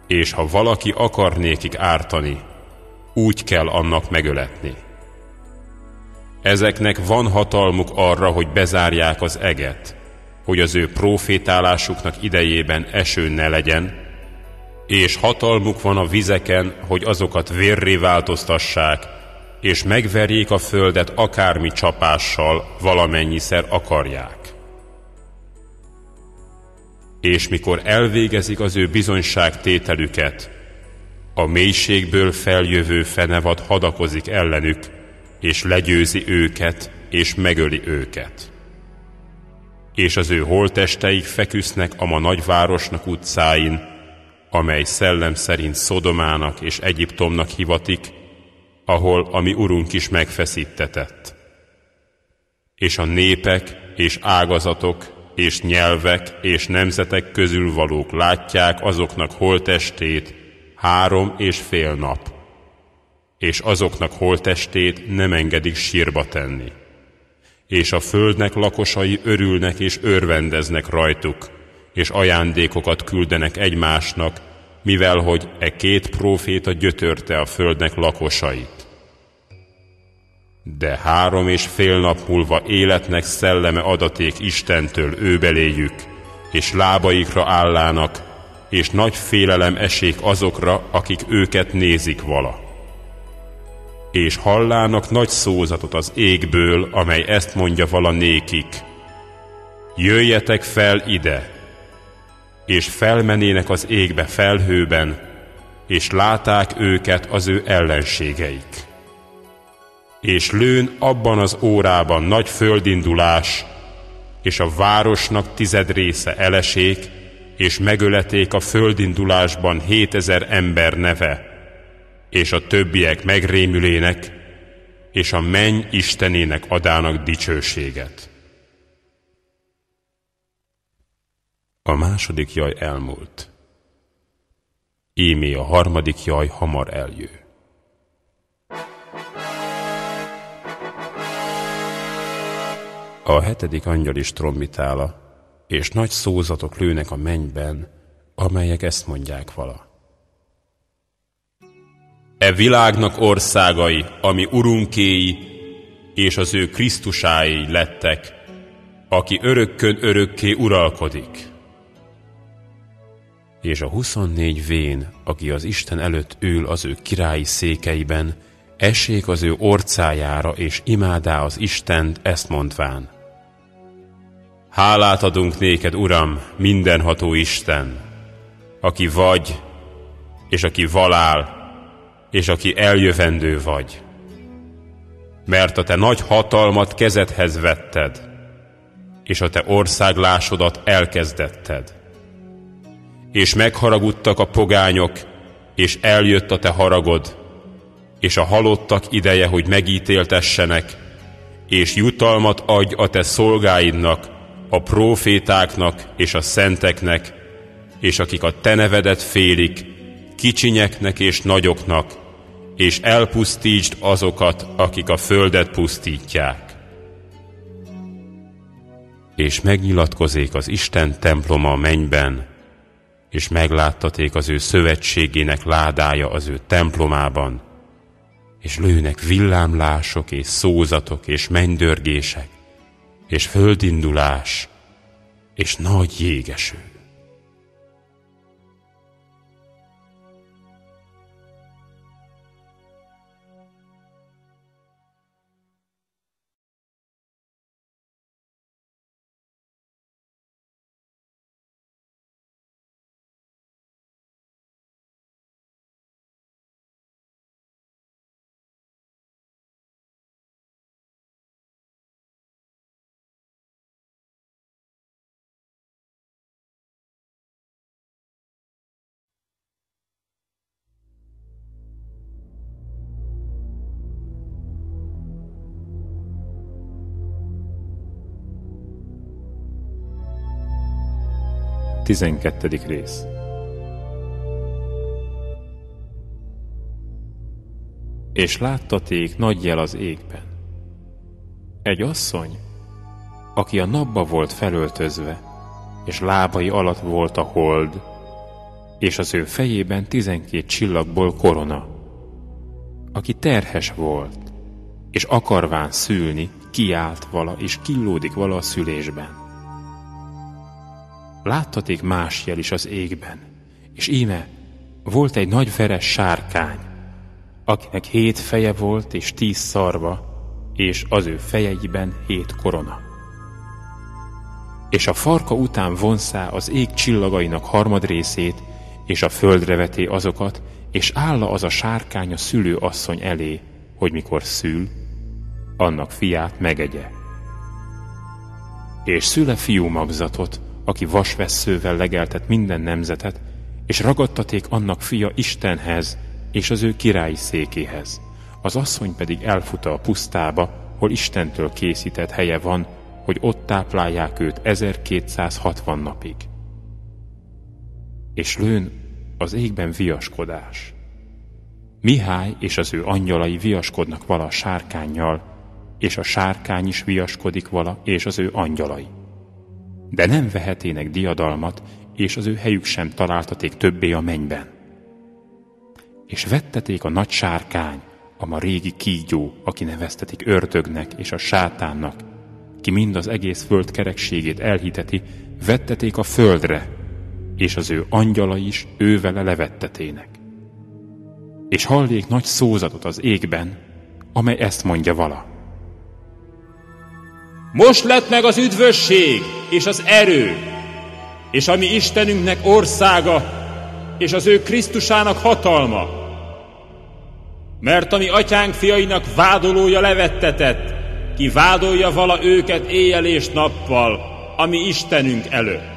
[SPEAKER 1] És ha valaki akar nékik ártani, úgy kell annak megöletni. Ezeknek van hatalmuk arra, hogy bezárják az eget, hogy az ő profétálásuknak idejében eső ne legyen, és hatalmuk van a vizeken, hogy azokat vérré változtassák, és megverjék a földet akármi csapással, valamennyiszer akarják. És mikor elvégezik az ő bizonyságtételüket, a mélységből feljövő fenevad hadakozik ellenük, és legyőzi őket, és megöli őket. És az ő holtesteik feküsznek a ma nagyvárosnak utcáin, amely szellem szerint Szodomának és Egyiptomnak hivatik, ahol a mi urunk is megfeszítetett. És a népek és ágazatok és nyelvek és nemzetek közül valók látják azoknak holtestét három és fél nap, és azoknak holtestét nem engedik sírba tenni. És a földnek lakosai örülnek és örvendeznek rajtuk, és ajándékokat küldenek egymásnak, mivel hogy e két próféta gyötörte a földnek lakosait. De három és fél nap múlva életnek szelleme adaték Istentől őbeléjük, és lábaikra állának, és nagy félelem esék azokra, akik őket nézik vala. És hallának nagy szózatot az égből, amely ezt mondja vala nékik. Jöjjetek fel ide! És felmenének az égbe felhőben, és láták őket az ő ellenségeik. És lőn abban az órában nagy földindulás, és a városnak tized része elesék, és megöleték a földindulásban hétezer ember neve, és a többiek megrémülének, és a menny Istenének adának dicsőséget. A második jaj elmúlt. Ímé a harmadik jaj hamar eljő. A hetedik angyal is trombitála, és nagy szózatok lőnek a mennyben, amelyek ezt mondják vala. E világnak országai, ami urunkéi, és az ő Krisztusái lettek, aki örökkön örökké uralkodik. És a huszonnégy vén, aki az Isten előtt ül az ő királyi székeiben, essék az ő orcájára, és imádá az Istent ezt mondván. Hálát adunk néked, Uram, mindenható Isten, aki vagy, és aki valál, és aki eljövendő vagy. Mert a te nagy hatalmat kezedhez vetted, és a te országlásodat elkezdetted. És megharagudtak a pogányok, és eljött a te haragod, és a halottak ideje, hogy megítéltessenek, és jutalmat adj a te szolgáidnak, a prófétáknak és a szenteknek, és akik a te nevedet félik, kicsinyeknek és nagyoknak, és elpusztítsd azokat, akik a földet pusztítják. És megnyilatkozék az Isten temploma a mennyben, és megláttaték az ő szövetségének ládája az ő templomában, és lőnek villámlások és szózatok és mennydörgések, és földindulás, és nagy jégeső.
[SPEAKER 3] Tizenkettedik rész És láttaték nagy jel az égben. Egy asszony, aki a napba volt felöltözve, és lábai alatt volt a hold, és az ő fejében tizenkét csillagból korona, aki terhes volt, és akarván szülni, kiált vala, és killódik vala a szülésben láttaték más jel is az égben, és íme volt egy nagy veres sárkány, akinek hét feje volt és tíz szarva, és az ő fejeiben hét korona. És a farka után vonszá az ég csillagainak harmad részét, és a földre veté azokat, és álla az a sárkány a szülő asszony elé, hogy mikor szül, annak fiát megegye. És szüle fiú magzatot, aki vasvesszővel legeltet minden nemzetet, és ragadtaték annak fia Istenhez, és az ő királyi székéhez. Az asszony pedig elfut a pusztába, hol Istentől készített helye van, hogy ott táplálják őt 1260 napig. És lőn az égben viaskodás. Mihály és az ő angyalai viaskodnak vala a sárkányjal, és a sárkány is viaskodik vala, és az ő angyalai. De nem vehetének diadalmat, és az ő helyük sem találtaték többé a mennyben. És vetteték a nagy sárkány, a ma régi kígyó, aki neveztetik ördögnek és a sátánnak, ki mind az egész föld kerekségét elhiteti, vetteték a földre, és az ő angyala is ővele levettetének. És hallék nagy szózatot az égben, amely ezt mondja vala.
[SPEAKER 2] Most lett meg az üdvösség és az erő, és ami Istenünknek országa, és az ő Krisztusának hatalma. Mert ami atyánk fiainak vádolója levettetett, ki vádolja vala őket éjjel és nappal, ami Istenünk előtt.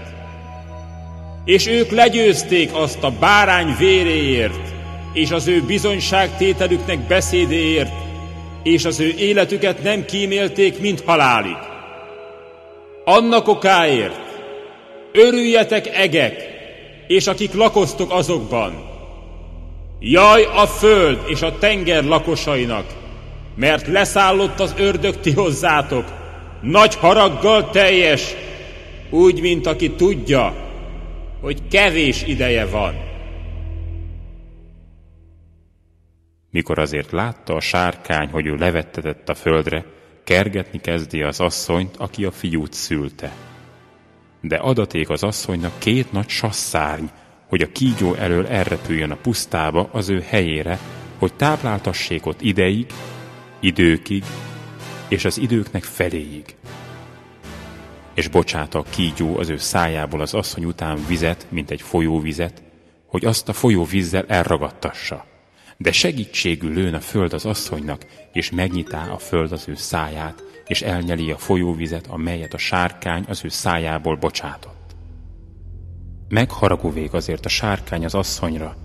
[SPEAKER 2] És ők legyőzték azt a bárány véréért, és az ő bizonyságtételüknek beszédéért, és az ő életüket nem kímélték, mint halálig. Annak okáért örüljetek egek, és akik lakoztok azokban. Jaj a föld és a tenger lakosainak, mert leszállott az ördög ti hozzátok, nagy haraggal teljes, úgy, mint aki tudja, hogy kevés ideje van.
[SPEAKER 3] Mikor azért látta a sárkány, hogy ő levettetett a földre, kergetni kezdi az asszonyt, aki a fiút szülte. De adaték az asszonynak két nagy sasszárny, hogy a kígyó elől elrepüljön a pusztába az ő helyére, hogy tápláltassék ott ideig, időkig, és az időknek feléig. És bocsáta a kígyó az ő szájából az asszony után vizet, mint egy folyóvizet, hogy azt a folyóvízzel elragadtassa. De segítségül lőn a föld az asszonynak, és megnyitá a föld az ő száját, és elnyeli a folyóvizet, amelyet a sárkány az ő szájából bocsátott. Megharagú azért a sárkány az asszonyra,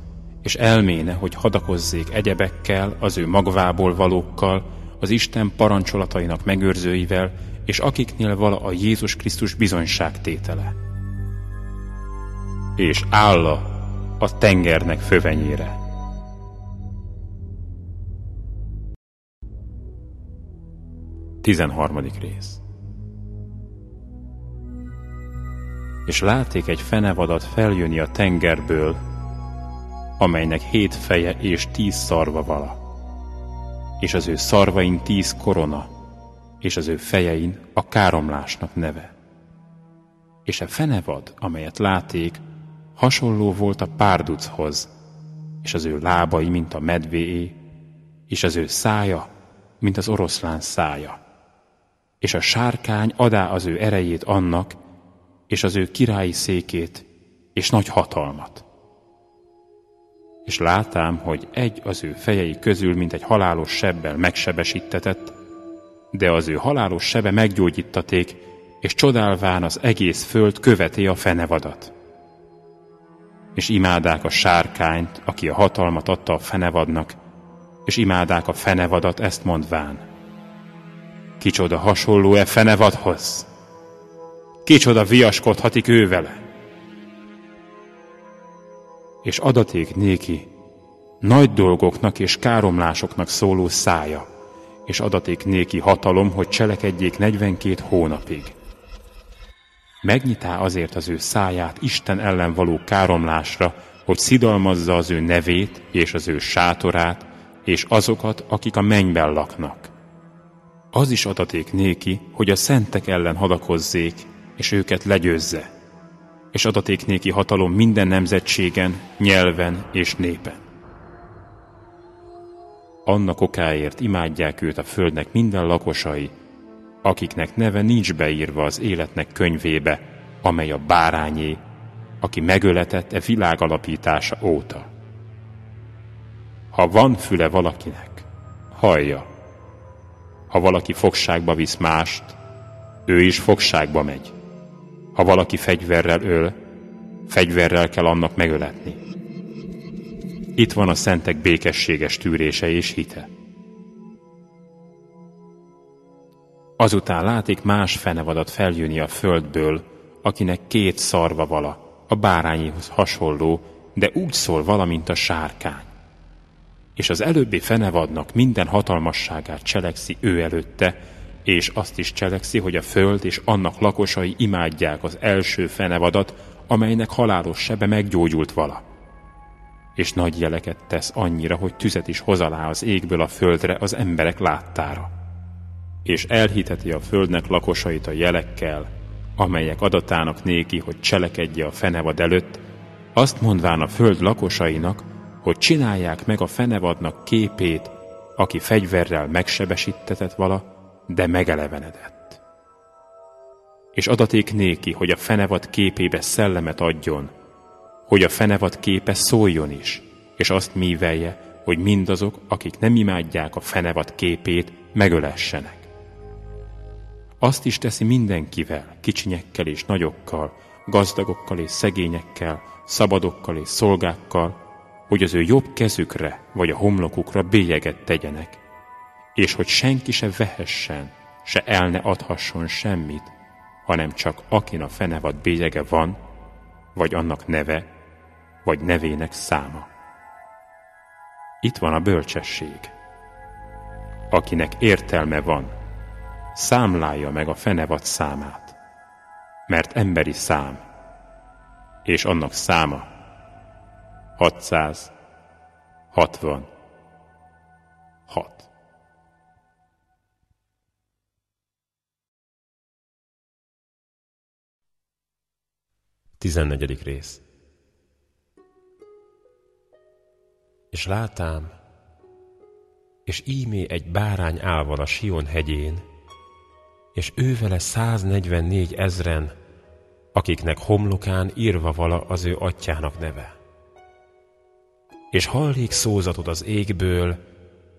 [SPEAKER 3] és elméne, hogy hadakozzék egyebekkel, az ő magvából valókkal, az Isten parancsolatainak megőrzőivel, és akiknél vala a Jézus Krisztus bizonyságtétele. És álla a tengernek fövenyére. 13. rész És láték egy fenevadat feljönni a tengerből, amelynek hét feje és tíz szarva vala, és az ő szarvain tíz korona, és az ő fejein a káromlásnak neve. És a fenevad, amelyet láték, hasonló volt a párduchoz, és az ő lábai, mint a medvéé, és az ő szája, mint az oroszlán szája és a sárkány adá az ő erejét annak, és az ő királyi székét, és nagy hatalmat. És látám, hogy egy az ő fejei közül, mint egy halálos sebbel megsebesítetett, de az ő halálos sebe meggyógyítaték, és csodálván az egész föld követi a fenevadat. És imádák a sárkányt, aki a hatalmat adta a fenevadnak, és imádák a fenevadat ezt mondván – Kicsoda hasonló-e fenevadhoz? Kicsoda viaskodhatik ő vele? És adaték néki nagy dolgoknak és káromlásoknak szóló szája, és adaték néki hatalom, hogy cselekedjék 42 hónapig. Megnyitá azért az ő száját Isten ellen való káromlásra, hogy szidalmazza az ő nevét és az ő sátorát, és azokat, akik a mennyben laknak az is adaték néki, hogy a szentek ellen hadakozzék, és őket legyőzze, és adaték néki hatalom minden nemzetségen, nyelven és népen. annak okáért imádják őt a földnek minden lakosai, akiknek neve nincs beírva az életnek könyvébe, amely a bárányé, aki megöletett e világ alapítása óta. Ha van füle valakinek, hallja. Ha valaki fogságba visz mást, ő is fogságba megy. Ha valaki fegyverrel öl, fegyverrel kell annak megöletni. Itt van a szentek békességes tűrése és hite. Azután látik más fenevadat feljönni a földből, akinek két szarva vala, a bárányihoz hasonló, de úgy szól vala, mint a sárkány. És az előbbi fenevadnak minden hatalmasságát cselekszi ő előtte, és azt is cselekszi, hogy a föld és annak lakosai imádják az első fenevadat, amelynek halálos sebe meggyógyult vala. És nagy jeleket tesz annyira, hogy tüzet is hoz alá az égből a földre az emberek láttára. És elhiteti a földnek lakosait a jelekkel, amelyek adatának néki, hogy cselekedje a fenevad előtt, azt mondván a föld lakosainak, hogy csinálják meg a fenevadnak képét, aki fegyverrel megsebesítetett vala, de megelevenedett. És adaték néki, hogy a fenevad képébe szellemet adjon, hogy a fenevad képe szóljon is, és azt mívelje, hogy mindazok, akik nem imádják a fenevad képét, megölessenek. Azt is teszi mindenkivel, kicsinyekkel és nagyokkal, gazdagokkal és szegényekkel, szabadokkal és szolgákkal, hogy az ő jobb kezükre vagy a homlokukra bélyeget tegyenek, és hogy senki se vehessen, se el ne adhasson semmit, hanem csak akin a fenevad bélyege van, vagy annak neve, vagy nevének száma. Itt van a bölcsesség. Akinek értelme van, számlálja meg a fenevad számát, mert emberi szám, és annak száma 666.
[SPEAKER 1] Tizennegyedik rész És látám, és ímé egy bárány állval a Sion hegyén, és ővele 144 ezren, akiknek homlokán írva vala az ő atyának neve. És hallék szózatot az égből,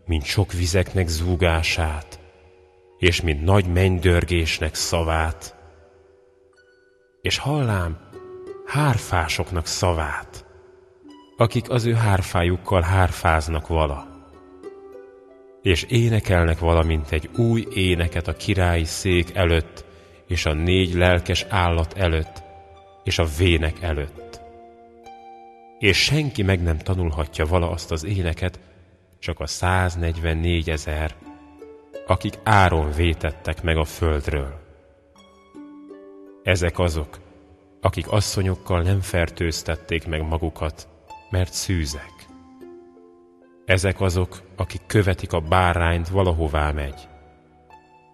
[SPEAKER 1] mint sok vizeknek zúgását, és mint nagy mennydörgésnek szavát, és hallám hárfásoknak szavát, akik az ő hárfájukkal hárfáznak vala és énekelnek valamint egy új éneket a királyi szék előtt, és a négy lelkes állat előtt, és a vének előtt. És senki meg nem tanulhatja vala azt az éneket, csak a 144 ezer, akik áron vétettek meg a földről. Ezek azok, akik asszonyokkal nem fertőztették meg magukat, mert szűzek. Ezek azok, akik követik a bárányt, valahová megy.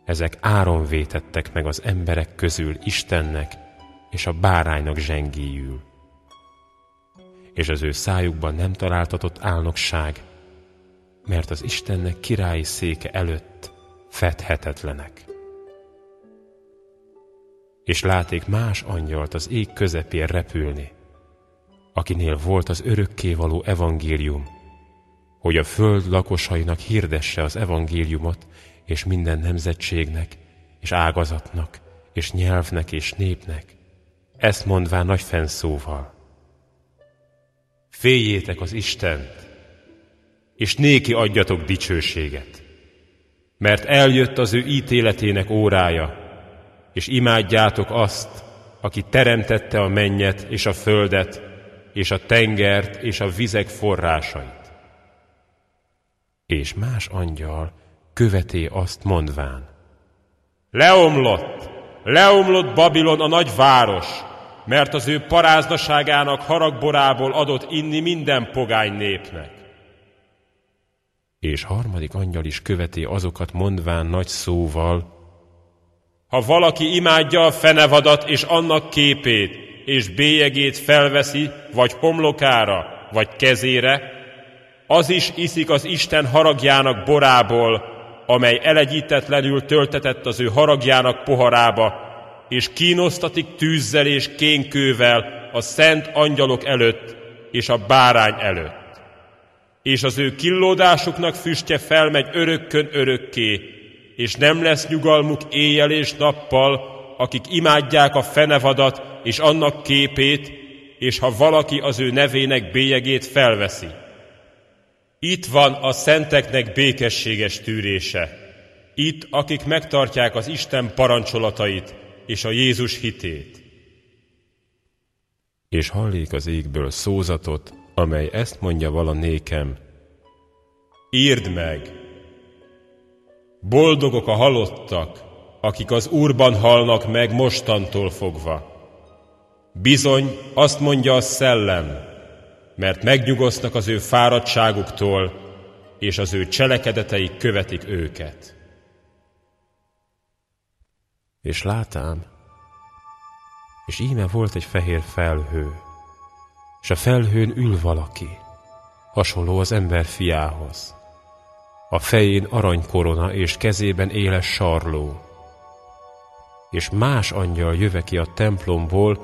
[SPEAKER 1] Ezek áron vétettek meg az emberek közül Istennek és a báránynak zsengéjül. És az ő szájukban nem találtatott álnokság, mert az Istennek királyi széke előtt fedhetetlenek. És láték más angyalt az ég közepén repülni, akinél volt az örökkévaló evangélium, hogy a föld lakosainak hirdesse az evangéliumot, és minden nemzetségnek, és ágazatnak, és nyelvnek, és népnek. Ezt mondván nagy fenszóval. Féljétek az Istent, és néki adjatok dicsőséget, mert eljött az ő ítéletének órája, és imádjátok azt, aki teremtette a mennyet és a földet, és a tengert és a vizek forrásait és más angyal követé azt mondván.
[SPEAKER 2] Leomlott, leomlott Babilon a nagy város, mert az ő paráznaságának haragborából adott inni minden pogány népnek.
[SPEAKER 1] És harmadik angyal is követé azokat mondván nagy szóval,
[SPEAKER 2] ha valaki imádja a fenevadat és annak képét, és bélyegét felveszi, vagy homlokára, vagy kezére, az is iszik az Isten haragjának borából, amely elegyítetlenül töltetett az ő haragjának poharába, és kínosztatik tűzzel és kénkővel a szent angyalok előtt és a bárány előtt. És az ő killódásuknak füstje felmegy örökkön örökké, és nem lesz nyugalmuk éjjel és nappal, akik imádják a fenevadat és annak képét, és ha valaki az ő nevének bélyegét felveszi. Itt van a szenteknek békességes tűrése. Itt, akik megtartják az Isten parancsolatait és a Jézus hitét.
[SPEAKER 1] És hallék az égből szózatot, amely ezt mondja vala nékem.
[SPEAKER 2] Írd meg! Boldogok a halottak, akik az Úrban halnak meg mostantól fogva. Bizony, azt mondja a szellem, mert megnyugosznak az ő fáradtságuktól, és az ő cselekedeteik követik őket.
[SPEAKER 1] És látám, és íme volt egy fehér felhő, és a felhőn ül valaki, hasonló az ember fiához. A fején aranykorona és kezében éles sarló. És más angyal jöve ki a templomból,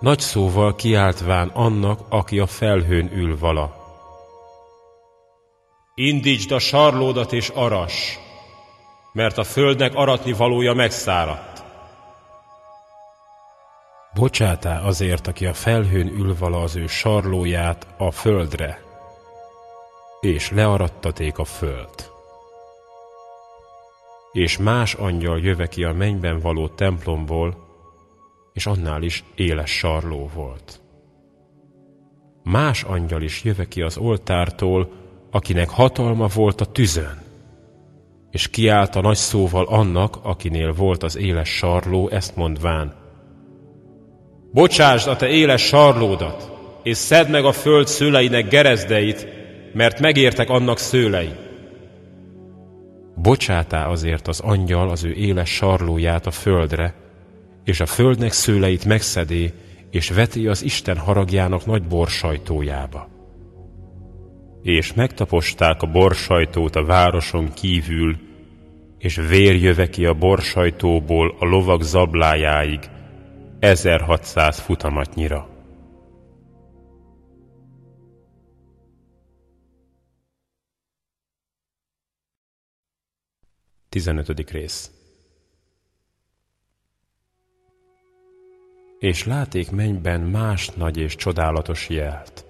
[SPEAKER 1] nagy szóval kiáltván annak, aki a felhőn ül vala.
[SPEAKER 2] Indítsd a sarlódat és aras, mert a földnek aratni valója megszáradt.
[SPEAKER 1] Bocsátá azért, aki a felhőn ül vala az ő sarlóját a földre, és learattaték a föld. És más angyal jöve ki a mennyben való templomból, és annál is éles sarló volt. Más angyal is jöve ki az oltártól, akinek hatalma volt a tüzön, és kiállt a nagy szóval annak, akinél volt az éles sarló, ezt mondván,
[SPEAKER 2] Bocsásd a te éles sarlódat, és szedd meg a föld szőleinek gerezdeit, mert megértek annak szőlei.
[SPEAKER 1] Bocsátá azért az angyal az ő éles sarlóját a földre, és a földnek szőleit megszedé, és veti az Isten haragjának nagy borsajtójába. És megtaposták a borsajtót a városon kívül, és vér jöve ki a borsajtóból a lovak zablájáig, 1600 futamatnyira. Tizenötödik rész és láték mennyben más nagy és csodálatos jelt.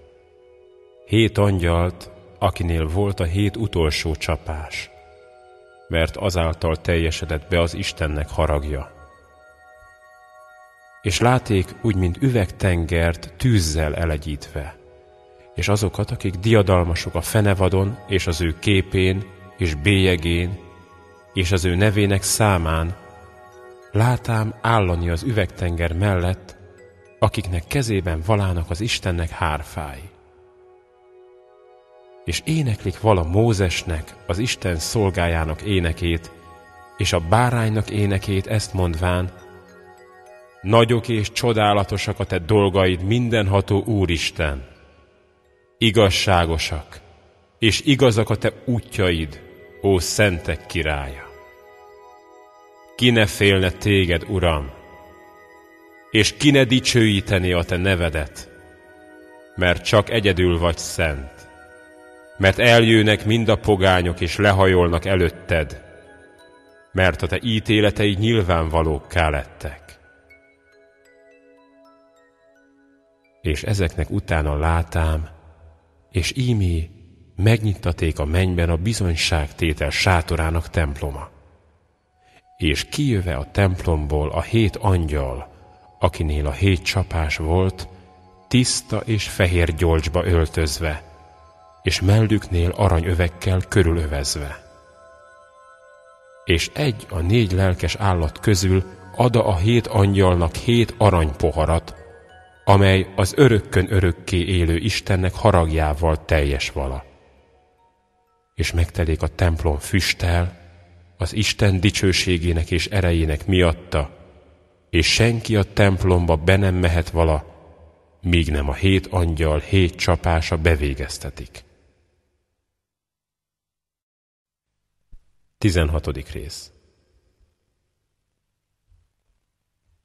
[SPEAKER 1] Hét angyalt, akinél volt a hét utolsó csapás, mert azáltal teljesedett be az Istennek haragja. És láték úgy, mint üvegtengert tűzzel elegyítve, és azokat, akik diadalmasok a fenevadon és az ő képén és bélyegén és az ő nevének számán, látám állani az üvegtenger mellett, akiknek kezében valának az Istennek hárfái. És éneklik vala Mózesnek, az Isten szolgájának énekét, és a báránynak énekét ezt mondván, Nagyok és csodálatosak a te dolgaid, mindenható Úristen. Igazságosak, és igazak a te útjaid, ó szentek királya. Ki ne félne téged, Uram, és ki ne dicsőíteni a te nevedet, mert csak egyedül vagy szent, mert eljönnek mind a pogányok, és lehajolnak előtted, mert a te ítéletei nyilvánvalókká lettek. És ezeknek utána látám, és ímé megnyittaték a mennyben a bizonyságtétel sátorának temploma és kijöve a templomból a hét angyal, akinél a hét csapás volt, tiszta és fehér gyolcsba öltözve, és mellüknél aranyövekkel körülövezve. És egy a négy lelkes állat közül ada a hét angyalnak hét aranypoharat, amely az örökkön örökké élő Istennek haragjával teljes vala. És megtelik a templom füsttel, az Isten dicsőségének és erejének miatta, és senki a templomba be nem mehet vala, míg nem a hét angyal hét csapása bevégeztetik. 16. rész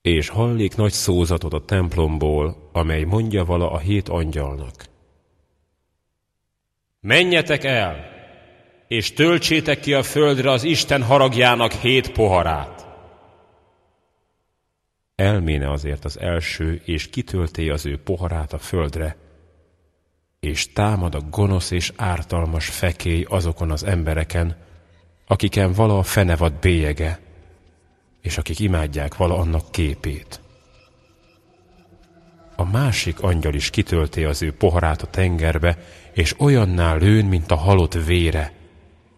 [SPEAKER 1] És hallék nagy szózatot a templomból, amely mondja vala a hét angyalnak.
[SPEAKER 2] Menjetek el, és töltsétek ki a földre az Isten haragjának hét poharát.
[SPEAKER 1] Elméne azért az első, és kitölté az ő poharát a földre, és támad a gonosz és ártalmas fekély azokon az embereken, akiken vala a fenevad bélyege, és akik imádják vala annak képét. A másik angyal is kitölté az ő poharát a tengerbe, és olyannál lőn, mint a halott vére,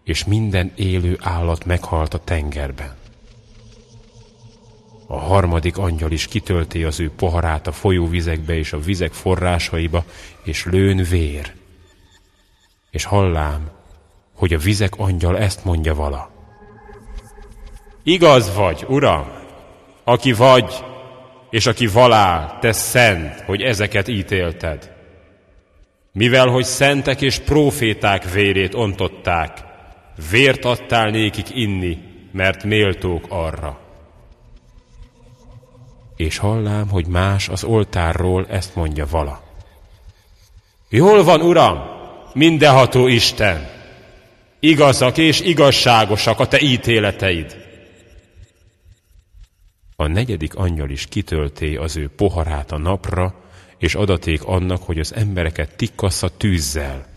[SPEAKER 1] és minden élő állat meghalt a tengerben. A harmadik angyal is kitölté az ő poharát a folyóvizekbe és a vizek forrásaiba, és lőn vér. És hallám, hogy a vizek angyal ezt mondja vala.
[SPEAKER 2] Igaz vagy, Uram, aki vagy, és aki valál, te szent, hogy ezeket ítélted. Mivel, hogy szentek és proféták vérét ontották, vért adtál nékik inni, mert méltók arra.
[SPEAKER 1] És hallám, hogy más az oltárról ezt mondja vala.
[SPEAKER 2] Jól van, Uram, mindenható Isten, igazak és igazságosak a te ítéleteid.
[SPEAKER 1] A negyedik angyal is kitölté az ő poharát a napra, és adaték annak, hogy az embereket tikkassza tűzzel,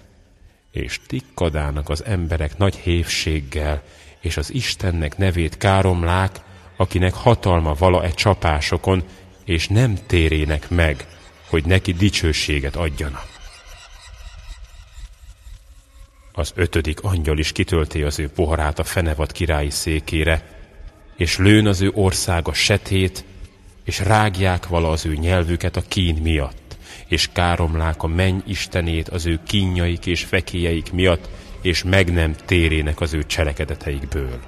[SPEAKER 1] és tikkadának az emberek nagy hévséggel, és az Istennek nevét káromlák, akinek hatalma vala egy csapásokon, és nem térének meg, hogy neki dicsőséget adjanak. Az ötödik angyal is kitölté az ő poharát a fenevad királyi székére, és lőn az ő országa setét, és rágják vala az ő nyelvüket a kín miatt, és káromlák a menny istenét az ő kínjaik és fekéjeik miatt, és meg nem térének az ő cselekedeteikből.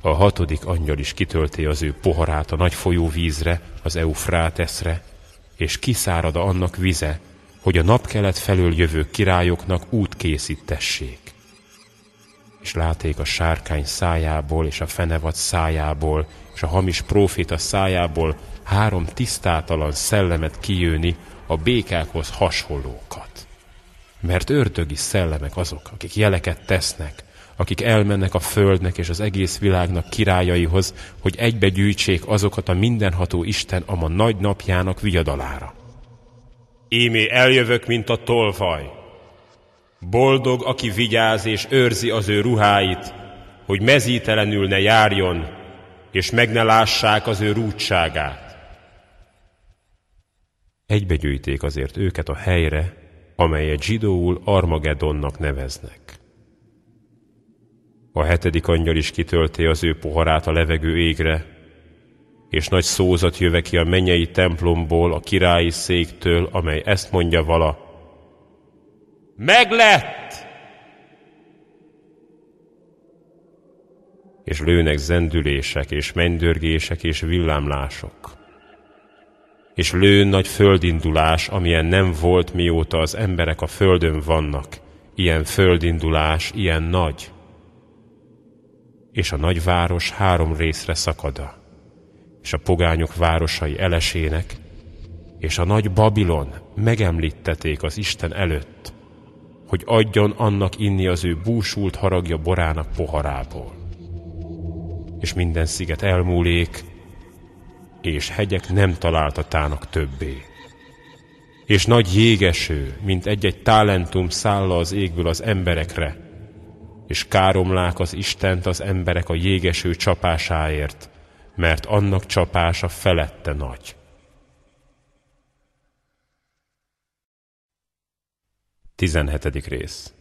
[SPEAKER 1] A hatodik angyal is kitölté az ő poharát a nagy folyóvízre, az Eufráteszre, és kiszárad annak vize, hogy a napkelet felől jövő királyoknak út készítessék. És láték a sárkány szájából, és a fenevad szájából, és a hamis próféta szájából három tisztátalan szellemet kijönni a békákhoz hasonlókat. Mert ördögi szellemek azok, akik jeleket tesznek, akik elmennek a földnek és az egész világnak királyaihoz, hogy egybegyűjtsék azokat a mindenható Isten a ma nagy napjának viadalára.
[SPEAKER 2] Ímé eljövök, mint a tolvaj. Boldog, aki vigyáz és őrzi az ő ruháit, hogy mezítelenül ne járjon, és meg ne lássák az ő rúdságát.
[SPEAKER 1] Egybegyűjték azért őket a helyre, amelyet zsidóul Armagedonnak neveznek. A hetedik angyal is kitölté az ő poharát a levegő égre, és nagy szózat jöve ki a mennyei templomból, a királyi széktől, amely ezt mondja vala.
[SPEAKER 2] Meglett!
[SPEAKER 1] És lőnek zendülések, és mennydörgések, és villámlások. És lőn nagy földindulás, amilyen nem volt, mióta az emberek a földön vannak. Ilyen földindulás, ilyen nagy. És a nagyváros három részre szakada és a pogányok városai elesének, és a nagy Babilon megemlítették az Isten előtt, hogy adjon annak inni az ő búsult haragja borának poharából. És minden sziget elmúlék, és hegyek nem találtatának többé. És nagy jégeső, mint egy-egy talentum szálla az égből az emberekre, és káromlák az Istent az emberek a jégeső csapásáért, mert annak csapása felette nagy. Tizenhetedik rész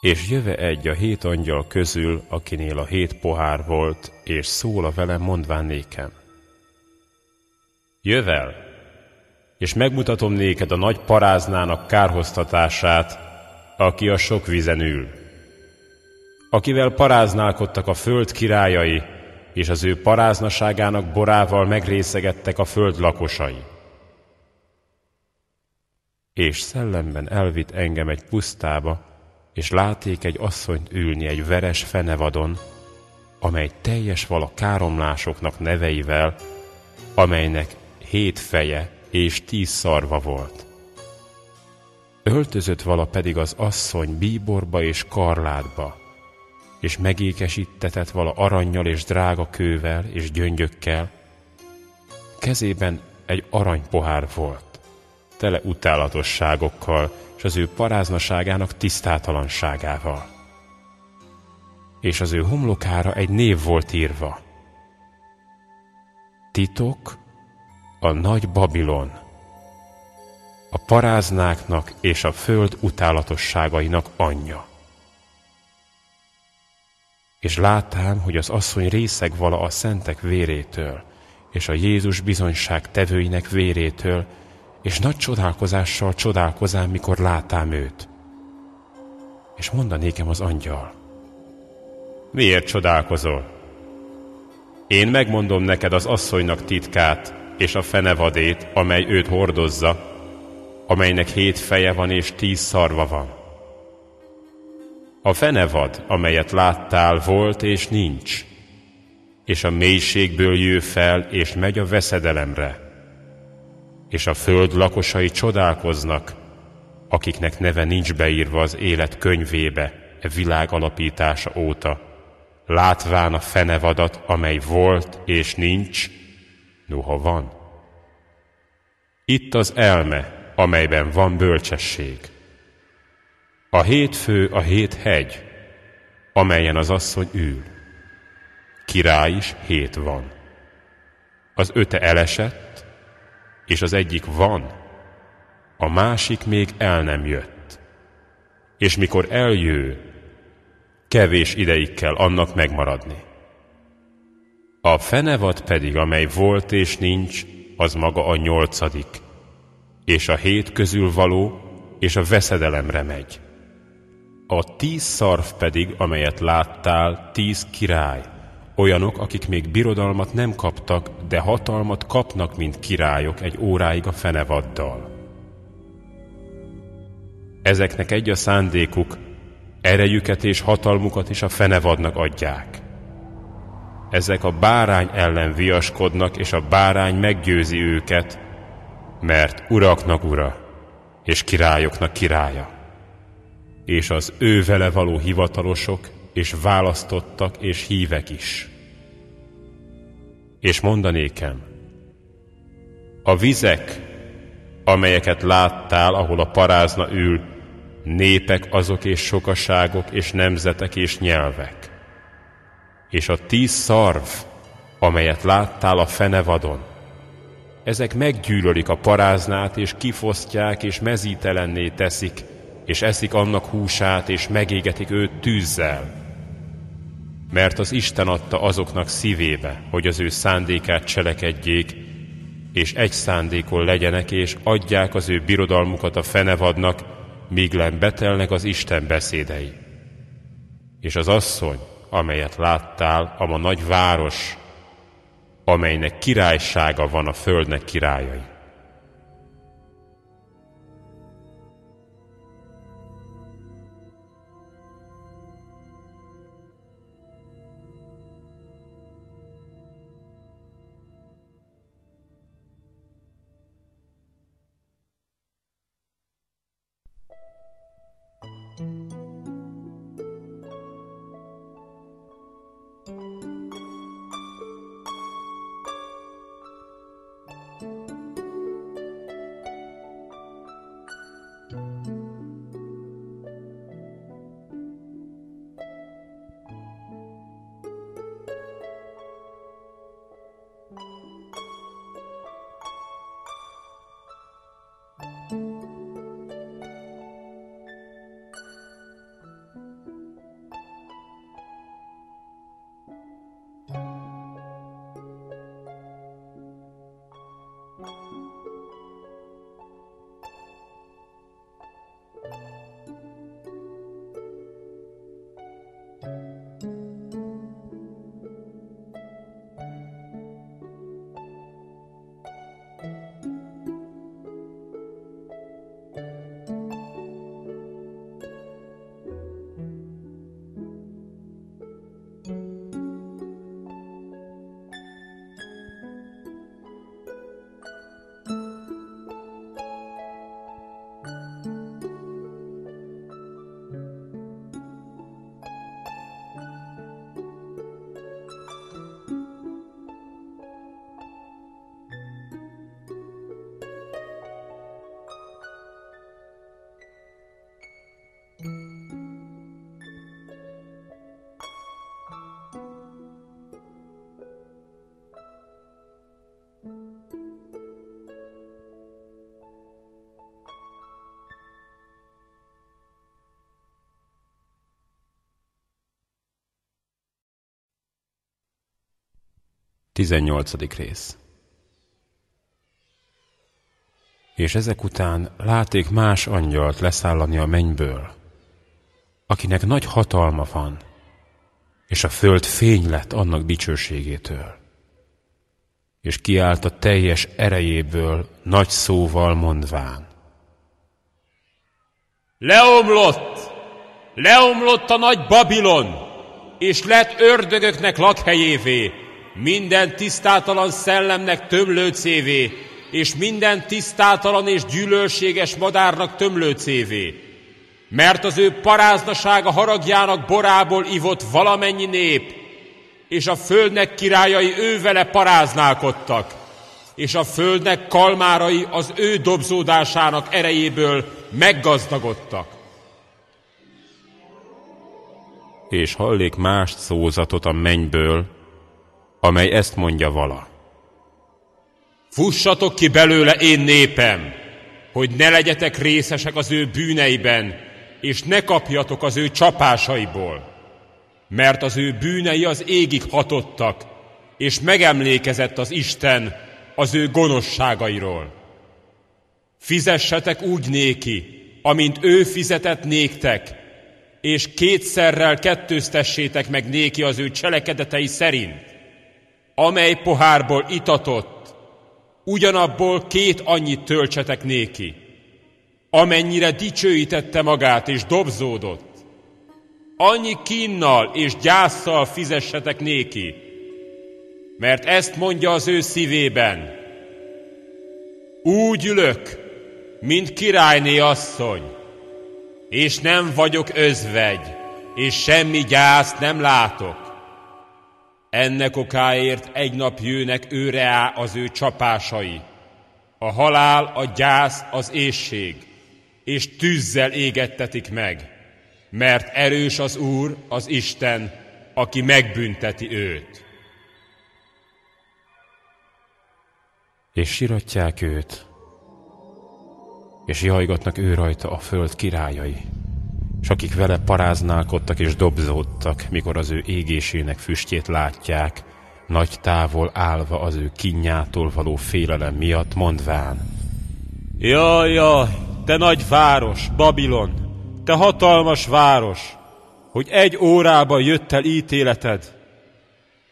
[SPEAKER 1] És jöve egy a hét angyal közül, akinél a hét pohár volt, és szól a velem mondván nékem. Jövel, és megmutatom néked a nagy paráznának kárhoztatását, aki a sok vizen ül akivel paráználkodtak a föld királyai, és az ő paráznaságának borával megrészegettek a föld lakosai. És szellemben elvitt engem egy pusztába, és láték egy asszonyt ülni egy veres fenevadon, amely teljes vala káromlásoknak neveivel, amelynek hét feje és tíz szarva volt. Öltözött vala pedig az asszony bíborba és karlátba, és megékesítetett vala aranyjal és drága kővel és gyöngyökkel, kezében egy aranypohár volt tele utálatosságokkal, és az ő paráznaságának tisztátalanságával. És az ő homlokára egy név volt írva. Titok, a nagy Babilon, a paráznáknak és a föld utálatosságainak anyja. És látám, hogy az asszony részeg vala a szentek vérétől, és a Jézus bizonyság tevőinek vérétől, és nagy csodálkozással csodálkozám, mikor látám őt. És mondanékem az angyal. Miért csodálkozol? Én megmondom neked az asszonynak titkát és a fenevadét, amely őt hordozza, amelynek hét feje van és tíz szarva van. A fenevad, amelyet láttál, volt és nincs, és a mélységből jő fel, és megy a veszedelemre és a föld lakosai csodálkoznak, akiknek neve nincs beírva az élet könyvébe e világ alapítása óta, látván a fenevadat, amely volt és nincs, noha van. Itt az elme, amelyben van bölcsesség. A hét fő a hét hegy, amelyen az asszony ül. Király is hét van. Az öte elesett, és az egyik van, a másik még el nem jött. És mikor eljő, kevés ideig kell annak megmaradni. A fenevad pedig, amely volt és nincs, az maga a nyolcadik, és a hét közül való, és a veszedelemre megy. A tíz szarv pedig, amelyet láttál, tíz király, Olyanok, akik még birodalmat nem kaptak, de hatalmat kapnak, mint királyok egy óráig a fenevaddal. Ezeknek egy a szándékuk, erejüket és hatalmukat is a fenevadnak adják. Ezek a bárány ellen viaskodnak, és a bárány meggyőzi őket, mert uraknak ura, és királyoknak királya. És az ő vele való hivatalosok és választottak és hívek is. És mondanékem, a vizek, amelyeket láttál, ahol a parázna ül, népek azok és sokaságok és nemzetek és nyelvek. És a tíz szarv, amelyet láttál a fenevadon, ezek meggyűlölik a paráznát, és kifosztják, és mezítelenné teszik, és eszik annak húsát, és megégetik őt tűzzel mert az Isten adta azoknak szívébe, hogy az ő szándékát cselekedjék, és egy szándékon legyenek, és adják az ő birodalmukat a fenevadnak, míg len betelnek az Isten beszédei. És az asszony, amelyet láttál, a nagy város, amelynek királysága van a földnek királyai.
[SPEAKER 3] 18. rész És ezek után láték más angyalt leszállani a mennyből, akinek nagy hatalma van, és a föld fény lett annak dicsőségétől. És kiállt a teljes erejéből nagy szóval mondván.
[SPEAKER 2] Leomlott! Leomlott a nagy Babilon, és lett ördögöknek lakhelyévé, minden tisztátalan szellemnek tömlőcévé, és minden tisztátalan és gyűlölséges madárnak tömlőcévé. Mert az ő paráznasága haragjának borából ivott valamennyi nép, és a földnek királyai ővele paráználkodtak, és a földnek kalmárai az ő dobzódásának erejéből meggazdagodtak.
[SPEAKER 3] És hallék más szózatot a mennyből, amely ezt mondja vala.
[SPEAKER 2] Fussatok ki belőle, én népem, hogy ne legyetek részesek az ő bűneiben, és ne kapjatok az ő csapásaiból. Mert az ő bűnei az égig hatottak, és megemlékezett az Isten az ő gonoszságairól. Fizessetek úgy néki, amint ő fizetett néktek, és kétszerrel kettőztessétek meg néki az ő cselekedetei szerint amely pohárból itatott, ugyanabból két annyit töltsetek néki, amennyire dicsőítette magát és dobzódott. Annyi kinnal és gyászsal fizessetek néki, mert ezt mondja az ő szívében. Úgy ülök, mint királyné asszony, és nem vagyok özvegy, és semmi gyászt nem látok. Ennek okáért egy nap jőnek őre á az ő csapásai. A halál, a gyász, az ésség, és tűzzel égettetik meg, mert erős az Úr, az Isten, aki megbünteti őt.
[SPEAKER 3] És siratják őt, és jajgatnak ő rajta a föld királyai és akik vele paráználkodtak és dobzódtak, mikor az ő égésének füstjét látják, nagy távol állva az ő kinyától való félelem miatt mondván.
[SPEAKER 2] Jaj, jaj, te nagy város, Babilon, te hatalmas város, hogy egy órába jött el ítéleted.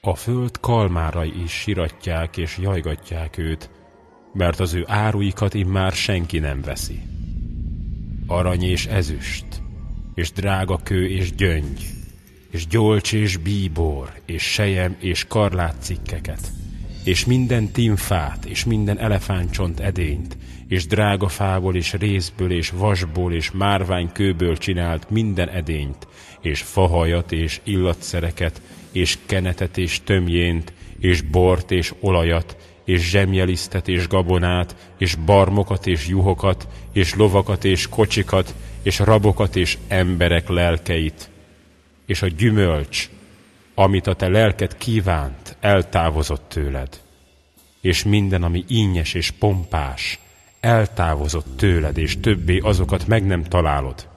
[SPEAKER 3] A föld kalmárai is siratják és jajgatják őt, mert az ő áruikat immár senki nem veszi. Arany és ezüst, és drága kő és gyöngy, és gyolcs és bíbor, és sejem és karlátcikkeket, és minden timfát, és minden elefántcsont edényt, és drága fából, és részből, és vasból, és márványkőből csinált minden edényt, és fahajat, és illatszereket, és kenetet, és tömjént, és bort, és olajat, és zsemjelisztet, és gabonát, és barmokat, és juhokat, és lovakat, és kocsikat, és rabokat és emberek lelkeit, és a gyümölcs, amit a te lelked kívánt, eltávozott tőled, és minden, ami ínyes és pompás, eltávozott tőled, és többé azokat meg nem találod.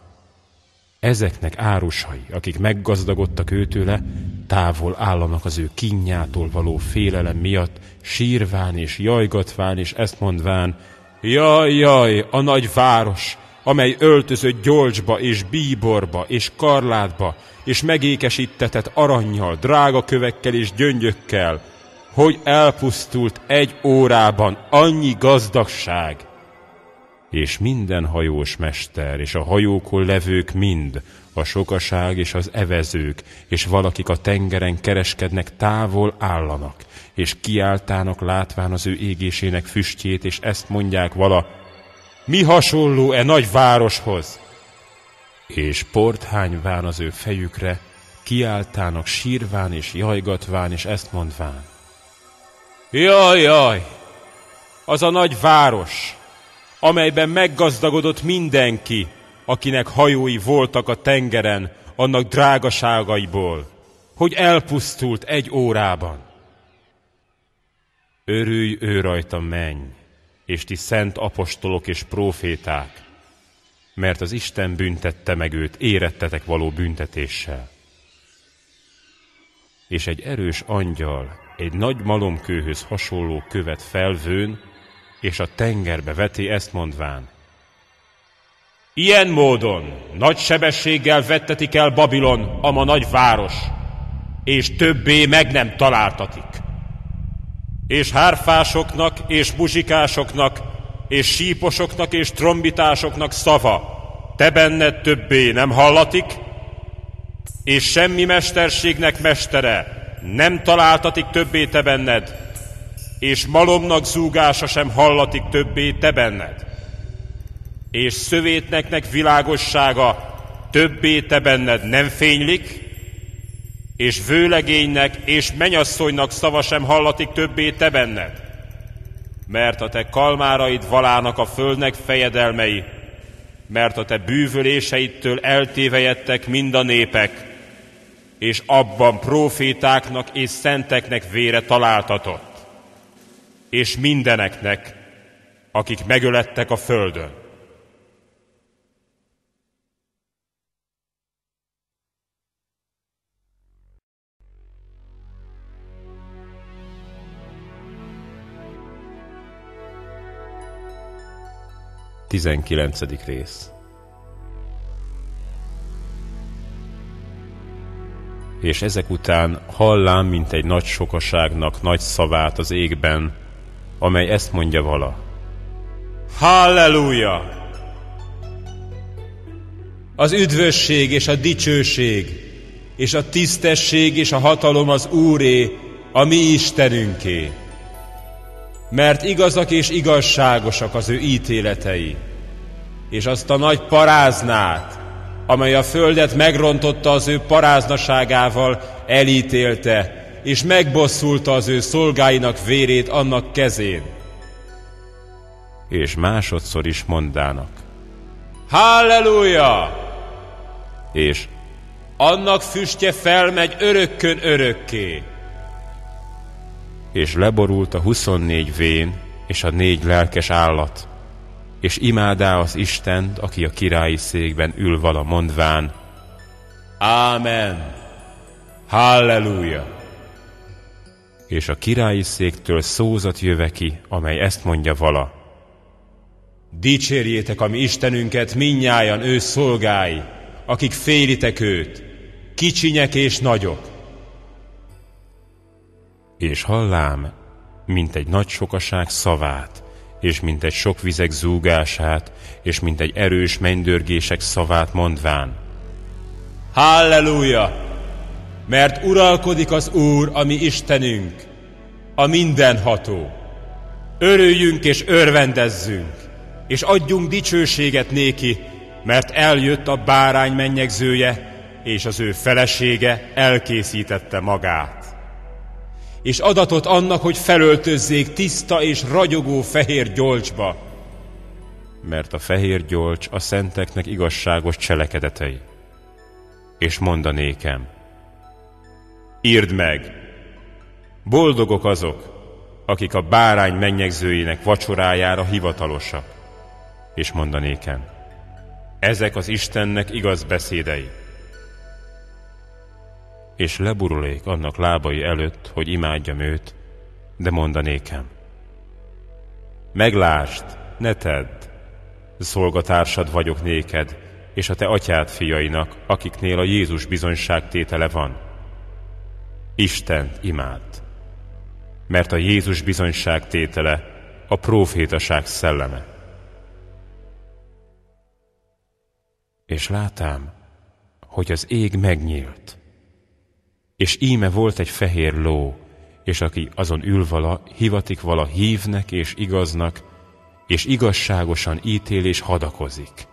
[SPEAKER 3] Ezeknek árusai, akik meggazdagodtak őtőle, távol állanak az ő kínjától való félelem miatt, sírván és jajgatván, és ezt mondván, jaj, jaj, a nagy város, amely öltözött gyolcsba és bíborba és karlátba, és megékesítetett aranyjal, drága kövekkel és gyöngyökkel, hogy elpusztult egy órában annyi gazdagság. És minden hajós mester, és a hajókon levők mind, a sokaság és az evezők, és valakik a tengeren kereskednek, távol állanak, és kiáltának látván az ő égésének füstjét, és ezt mondják vala, mi hasonló e nagy városhoz? És porthányván az ő fejükre, kiáltának sírván és jajgatván, és ezt mondván.
[SPEAKER 2] Jaj, jaj, az a nagy város, amelyben meggazdagodott mindenki, akinek hajói voltak a tengeren, annak drágaságaiból, hogy elpusztult egy órában.
[SPEAKER 3] Örülj ő rajta menj, és ti szent apostolok és próféták, mert az Isten büntette meg őt érettetek való büntetéssel. És egy erős angyal
[SPEAKER 1] egy nagy malomkőhöz hasonló követ felvőn, és a tengerbe veti ezt mondván.
[SPEAKER 2] Ilyen módon nagy sebességgel vettetik el Babilon, ama nagy város, és többé meg nem találtatik. És hárfásoknak, és muzsikásoknak, és síposoknak, és trombitásoknak szava, te benned többé nem hallatik, és semmi mesterségnek mestere nem találtatik többé te benned, és malomnak zúgása sem hallatik többé te benned, és szövétneknek világossága többé te benned nem fénylik, és vőlegénynek és menyasszonynak szava sem hallatik többé te benned, mert a te kalmáraid valának a földnek fejedelmei, mert a te bűvöléseidtől eltévejettek mind a népek, és abban profétáknak és szenteknek vére találtatott, és mindeneknek, akik megölettek a földön.
[SPEAKER 1] Tizenkilencedik rész és ezek után hallám, mint egy nagy sokaságnak nagy szavát az égben, amely ezt mondja vala.
[SPEAKER 2] Halleluja! Az üdvösség és a dicsőség, és a tisztesség és a hatalom az Úré, a mi Istenünké. Mert igazak és igazságosak az ő ítéletei, és azt a nagy paráznát, amely a földet megrontotta az ő paráznaságával, elítélte, és megbosszulta az ő szolgáinak vérét annak kezén.
[SPEAKER 1] És másodszor is mondának.
[SPEAKER 2] Halleluja!
[SPEAKER 1] És
[SPEAKER 2] annak füstje felmegy örökkön örökké.
[SPEAKER 1] És leborult a huszonnégy vén és a négy lelkes állat, és imádá az Istent, aki a királyi székben ül vala mondván,
[SPEAKER 2] Ámen, Halleluja!
[SPEAKER 1] És a királyi széktől szózat jöve ki, amely ezt mondja vala.
[SPEAKER 2] Dicsérjétek a mi Istenünket minnyájan ő szolgái, akik félitek őt, kicsinyek és nagyok.
[SPEAKER 1] És hallám, mint egy nagy sokaság szavát, és mint egy sok vizek zúgását, és mint egy erős mennydörgések szavát mondván.
[SPEAKER 2] Halleluja! Mert uralkodik az Úr, a mi Istenünk, a mindenható. Örüljünk és örvendezzünk, és adjunk dicsőséget néki, mert eljött a bárány mennyegzője, és az ő felesége elkészítette magát és adatot annak, hogy felöltözzék tiszta és ragyogó fehér gyolcsba.
[SPEAKER 1] Mert a fehér gyolcs a szenteknek igazságos cselekedetei. És mondanékem, írd meg, boldogok azok, akik a bárány mennyegzőjének vacsorájára hivatalosak. És mondanékem, ezek az Istennek igaz beszédei és leburulék annak lábai előtt, hogy imádjam őt, de mondanékem. Meglásd, ne tedd, szolgatársad vagyok néked, és a te atyád fiainak, akiknél a Jézus bizonyságtétele van. Istent imád, mert a Jézus bizonyságtétele a profétaság szelleme. És látám, hogy az ég megnyílt, és íme volt egy fehér ló, és aki azon ül vala, hivatik vala hívnek és igaznak, és igazságosan ítél és hadakozik.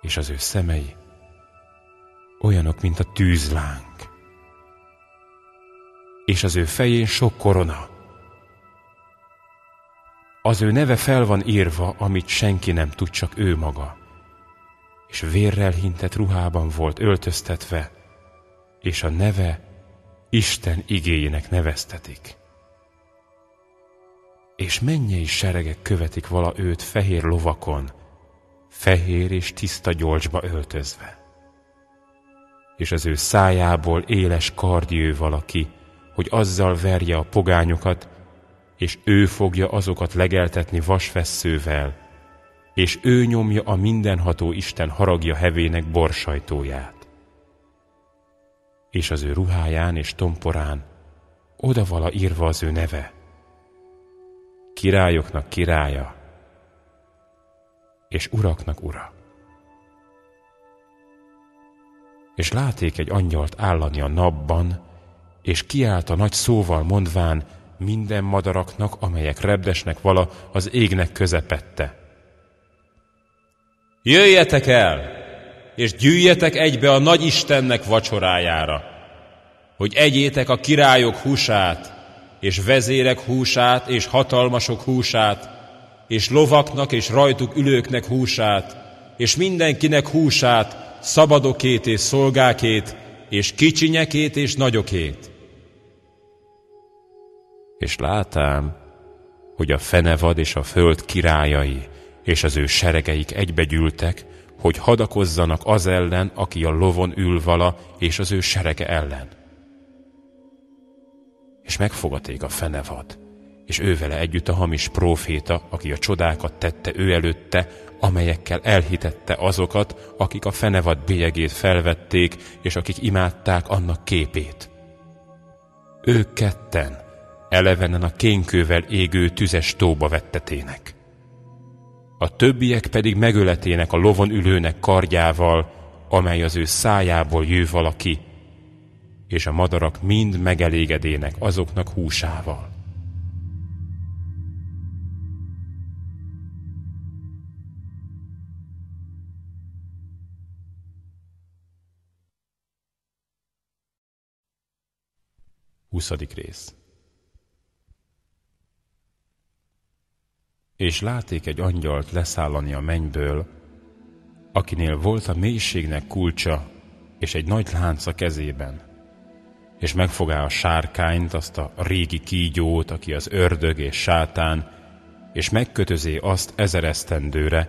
[SPEAKER 1] És az ő szemei olyanok, mint a tűzláng. És az ő fején sok korona. Az ő neve fel van írva, amit senki nem tud, csak ő maga és vérrel hintett ruhában volt öltöztetve, és a neve Isten igéjének neveztetik. És mennyei seregek követik vala őt fehér lovakon, fehér és tiszta gyolcsba öltözve. és az ő szájából éles kardjő valaki, hogy azzal verje a pogányokat, és ő fogja azokat legeltetni vasfesszővel, és ő nyomja a mindenható Isten haragja hevének borsajtóját. És az ő ruháján és tomporán oda vala írva az ő neve. Királyoknak királya, és uraknak ura. És láték egy angyalt állani a napban, és kiállt a nagy szóval mondván minden madaraknak, amelyek rebdesnek vala az égnek közepette.
[SPEAKER 2] Jöjjetek el, és gyűjjetek egybe a nagy Istennek vacsorájára, hogy egyétek a királyok húsát, és vezérek húsát, és hatalmasok húsát, és lovaknak és rajtuk ülőknek húsát, és mindenkinek húsát, szabadokét és szolgákét, és kicsinyekét és nagyokét.
[SPEAKER 1] És látám, hogy a fenevad és a föld királyai és az ő seregeik egybegyűltek, hogy hadakozzanak az ellen, aki a lovon ül vala, és az ő serege ellen. És megfogaték a fenevad, és ő vele együtt a hamis próféta, aki a csodákat tette ő előtte, amelyekkel elhitette azokat, akik a fenevad bélyegét felvették, és akik imádták annak képét. Ők ketten, elevenen a kénkővel égő tüzes tóba vettetének. A többiek pedig megöletének a lovon ülőnek kardjával, amely az ő szájából jő valaki, és a madarak mind megelégedének azoknak húsával. Huszadik rész És láték egy angyalt leszállani a mennyből, akinél volt a mélységnek kulcsa, és egy nagy lánc a kezében. És megfogá a sárkányt, azt a régi kígyót, aki az ördög és sátán, és megkötözé azt ezeresztendőre,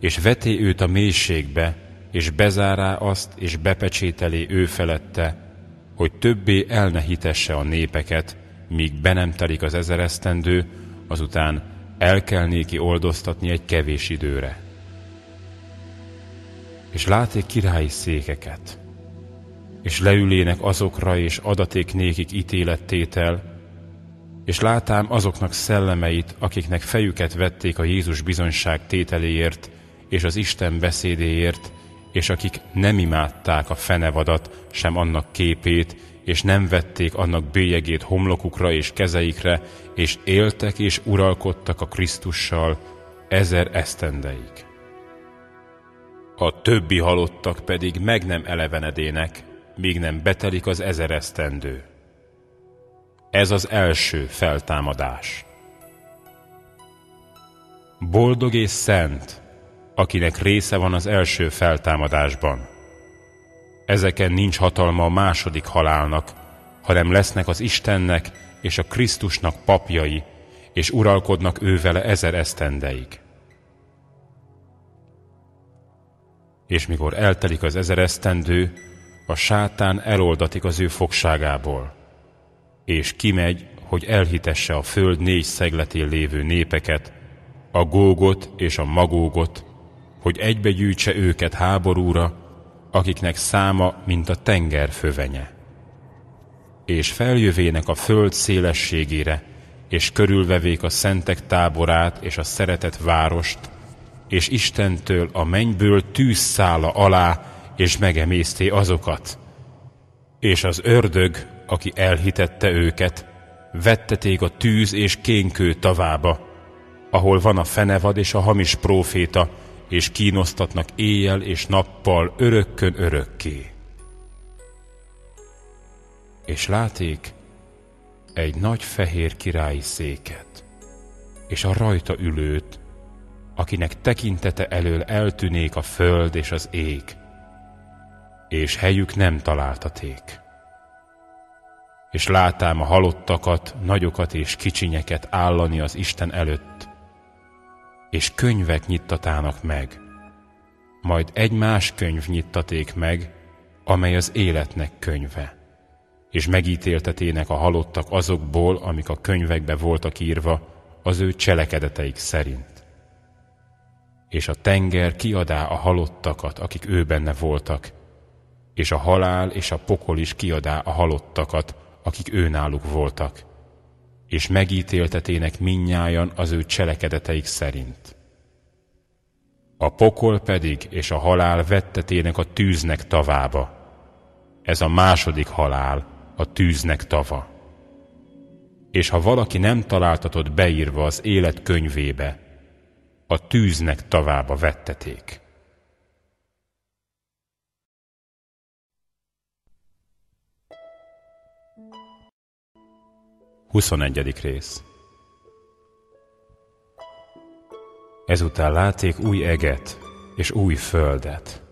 [SPEAKER 1] és veté őt a mélységbe, és bezárá azt, és bepecsételé ő felette, hogy többé el ne hitesse a népeket, míg be nem telik az ezeresztendő, azután el kell néki oldoztatni egy kevés időre. És láték királyi székeket, és leülének azokra, és adaték nékik ítélettétel, és látám azoknak szellemeit, akiknek fejüket vették a Jézus bizonyság tételéért, és az Isten beszédéért, és akik nem imádták a fenevadat, sem annak képét, és nem vették annak bélyegét homlokukra és kezeikre, és éltek és uralkodtak a Krisztussal ezer esztendeig. A többi halottak pedig meg nem elevenedének, míg nem betelik az ezer esztendő. Ez az első feltámadás. Boldog és szent, akinek része van az első feltámadásban. Ezeken nincs hatalma a második halálnak, hanem lesznek az Istennek és a Krisztusnak papjai, és uralkodnak ővele ezer esztendeig. És mikor eltelik az ezer esztendő, a sátán eloldatik az ő fogságából, és kimegy, hogy elhitesse a föld négy szegletén lévő népeket, a gógot és a magógot, hogy egybegyűjtse őket háborúra, akiknek száma, mint a tenger fövenye. És feljövének a föld szélességére, és körülvevék a szentek táborát és a szeretett várost, és Istentől a mennyből tűzszála alá, és megemészté azokat. És az ördög, aki elhitette őket, vetteték a tűz és kénkő tavába, ahol van a fenevad és a hamis próféta, és kínosztatnak éjjel és nappal örökkön örökké. És láték egy nagy fehér királyi széket, és a rajta ülőt, akinek tekintete elől eltűnék a föld és az ég, és helyük nem találtaték. És látám a halottakat, nagyokat és kicsinyeket állani az Isten előtt, és könyvek nyittatának meg. Majd egy más könyv nyittaték meg, amely az életnek könyve, és megítéltetének a halottak azokból, amik a könyvekbe voltak írva, az ő cselekedeteik szerint. És a tenger kiadá a halottakat, akik ő benne voltak, és a halál és a pokol is kiadá a halottakat, akik őnáluk voltak, és megítéltetének minnyájan az ő cselekedeteik szerint. A pokol pedig és a halál vettetének a tűznek tavába. Ez a második halál, a tűznek tava. És ha valaki nem találtatott beírva az élet könyvébe, a tűznek tavába vetteték. 21. rész Ezután láték új eget és új földet,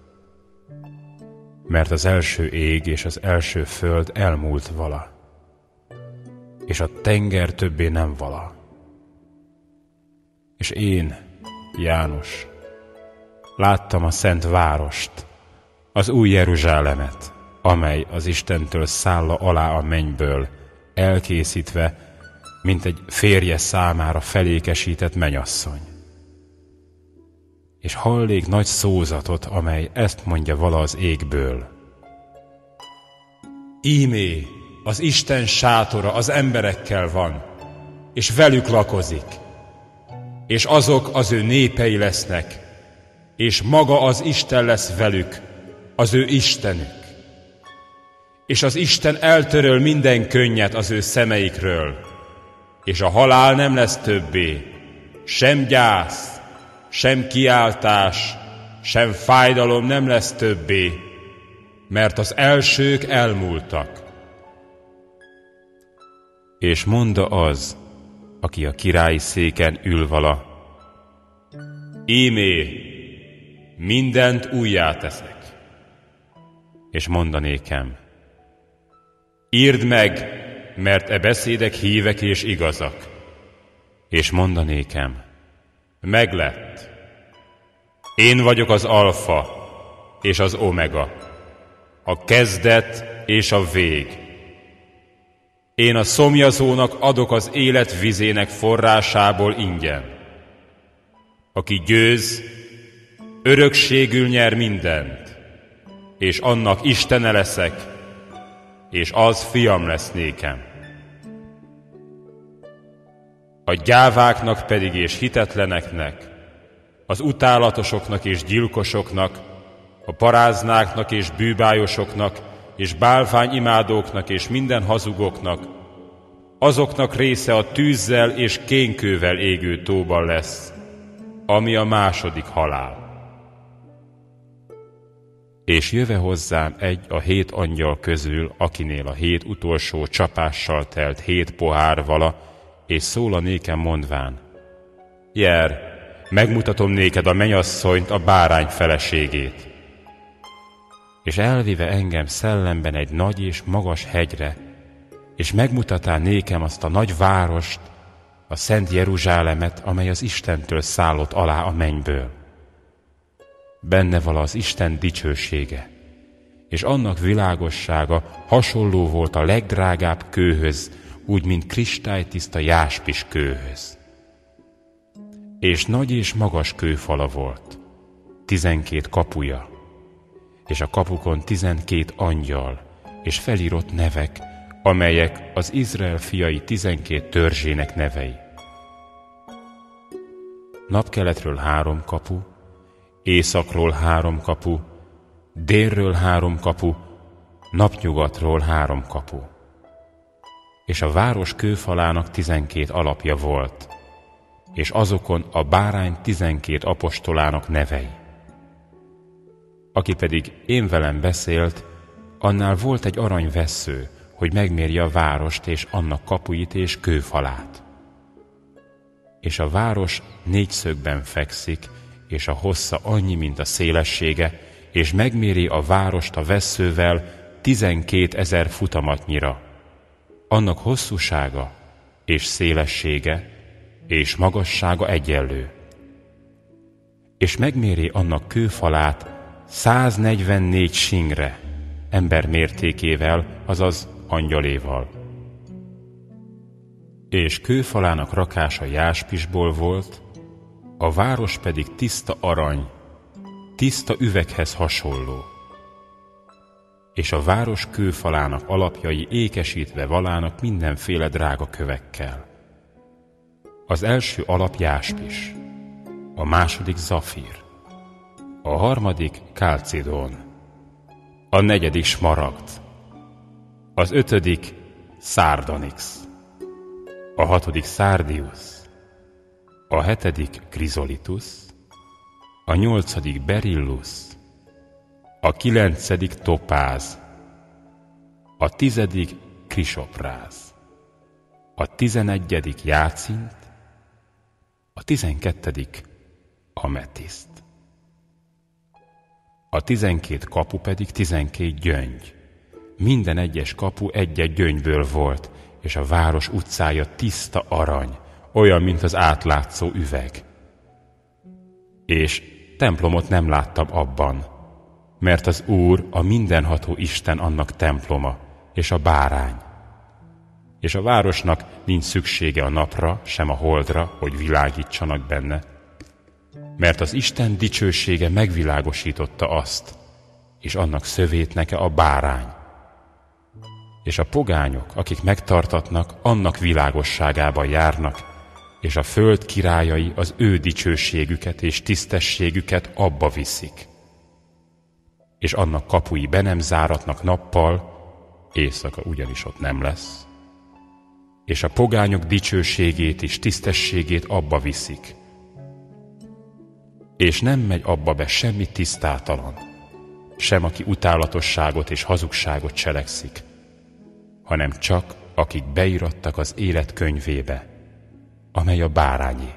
[SPEAKER 1] mert az első ég és az első föld elmúlt vala, és a tenger többé nem vala. És én, János, láttam a szent várost, az új Jeruzsálemet, amely az Istentől szálla alá a mennyből, elkészítve, mint egy férje számára felékesített menyasszony. És hallék nagy szózatot, amely ezt mondja vala az égből. Ímé, az Isten sátora az emberekkel van, és velük lakozik, és azok az ő népei lesznek, és maga az Isten lesz velük, az ő Istenük és az Isten eltöröl minden könnyet az ő szemeikről, és a halál nem lesz többé, sem gyász, sem kiáltás, sem fájdalom nem lesz többé, mert az elsők elmúltak. És mondta az, aki a királyi széken ül vala, Ímé, mindent újjá teszek. És mondanékem, Írd meg, mert e beszédek hívek és igazak. És mondanékem, meglett. Én vagyok az alfa és az omega, a kezdet és a vég. Én a szomjazónak adok az élet vizének forrásából ingyen. Aki győz, örökségül nyer mindent, és annak Istene leszek, és az fiam lesz nékem. A gyáváknak pedig és hitetleneknek, az utálatosoknak és gyilkosoknak, a paráznáknak és bűbájosoknak, és bálványimádóknak és minden hazugoknak, azoknak része a tűzzel és kénkővel égő tóban lesz, ami a második halál. És jöve hozzám egy a hét angyal közül, akinél a hét utolsó csapással telt hét pohár vala, és szól a nékem mondván, Jer, megmutatom néked a menyasszonyt, a bárány feleségét. És elvive engem szellemben egy nagy és magas hegyre, és megmutatál nékem azt a nagy várost, a Szent Jeruzsálemet, amely az Istentől szállott alá a mennyből benne vala az Isten dicsősége, és annak világossága hasonló volt a legdrágább kőhöz, úgy, mint kristálytiszta jáspis kőhöz. És nagy és magas kőfala volt, tizenkét kapuja, és a kapukon tizenkét angyal, és felírott nevek, amelyek az Izrael fiai tizenkét törzsének nevei. Napkeletről három kapu, északról három kapu, délről három kapu, napnyugatról három kapu. És a város kőfalának tizenkét alapja volt, és azokon a bárány tizenkét apostolának nevei. Aki pedig én velem beszélt, annál volt egy aranyvessző, hogy megmérje a várost és annak kapuit és kőfalát. És a város négyszögben fekszik, és a hossza annyi, mint a szélessége, és megméri a várost a vesszővel tizenkét ezer futamatnyira. Annak hosszúsága és szélessége és magassága egyenlő. És megméri annak kőfalát 144 singre,
[SPEAKER 3] ember mértékével, azaz angyaléval. És kőfalának rakása jáspisból volt, a város pedig tiszta arany, tiszta üveghez hasonló. És a város kőfalának alapjai ékesítve valának mindenféle drága kövekkel. Az első alap jáspis, a második zafír, a harmadik kálcidón, a negyedik smaragd, az ötödik szárdonix, a hatodik szárdius, a hetedik krizolitus, a nyolcadik berillus, a kilencedik topáz, a tizedik krisopráz, a tizenegyedik jácint, a tizenkettedik ametiszt. A tizenkét kapu pedig tizenkét gyöngy. Minden egyes kapu egy-egy gyöngyből volt, és a város utcája tiszta arany, olyan, mint az átlátszó üveg. És templomot nem láttam abban, mert az Úr, a mindenható Isten annak temploma, és a bárány. És a városnak nincs szüksége a napra, sem a holdra, hogy világítsanak benne, mert az Isten dicsősége megvilágosította azt, és annak szövét neke a bárány. És a pogányok, akik megtartatnak, annak világosságában járnak, és a föld királyai az ő dicsőségüket és tisztességüket abba viszik. És annak kapui be nem záratnak nappal, éjszaka ugyanis ott nem lesz, és a pogányok dicsőségét és tisztességét abba viszik, és nem megy abba be semmi tisztátalan, sem aki utálatosságot és hazugságot cselekszik, hanem csak akik beirattak az élet könyvébe, amely a bárányi.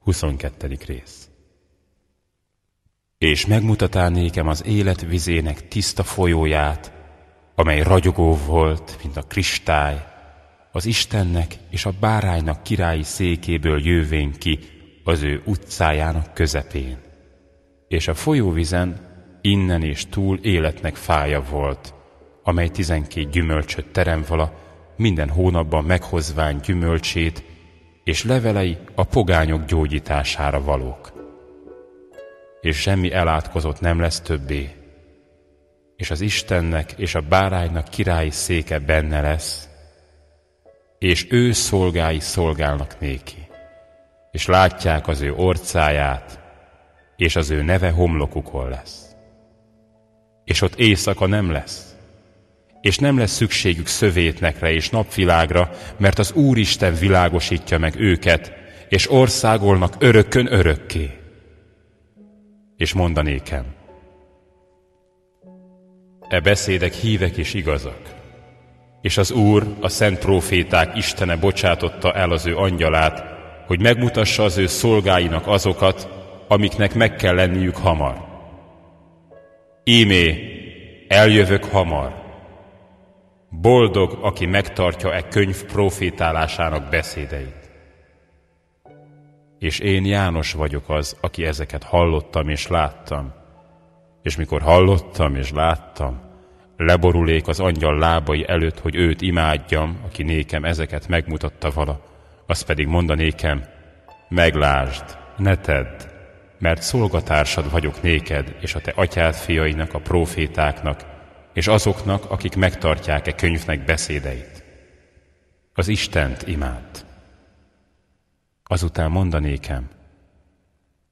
[SPEAKER 3] 22. rész És megmutatál nékem az élet vizének tiszta folyóját, amely ragyogó volt, mint a kristály, az Istennek és a báránynak királyi székéből jövén ki az ő utcájának közepén. És a folyóvizen innen és túl életnek fája volt, amely tizenkét gyümölcsöt terem vala, minden hónapban meghozván gyümölcsét, és levelei a pogányok gyógyítására valók. És semmi elátkozott nem lesz többé, és az Istennek és a báránynak királyi széke benne lesz, és ő szolgái szolgálnak néki, és látják az ő orcáját, és az ő neve homlokukon lesz. És ott éjszaka nem lesz, és nem lesz szükségük szövétnekre és napvilágra, mert az Úristen világosítja meg őket, és országolnak örökkön örökké. És mondanékem, e beszédek hívek és igazak, és az Úr, a szent proféták Istene bocsátotta el az ő angyalát, hogy megmutassa az ő szolgáinak azokat, amiknek meg kell lenniük hamar. Ímé, eljövök hamar. Boldog, aki megtartja e könyv profétálásának beszédeit. És én János vagyok az, aki ezeket hallottam és láttam. És mikor hallottam és láttam, Leborulék az angyal lábai előtt, hogy őt imádjam, aki nékem ezeket megmutatta vala. Azt pedig mondanékem, meglásd, ne tedd, mert szolgatársad vagyok néked, és a te atyád fiainak, a profétáknak, és azoknak, akik megtartják-e könyvnek beszédeit. Az Istent imád. Azután mondanékem,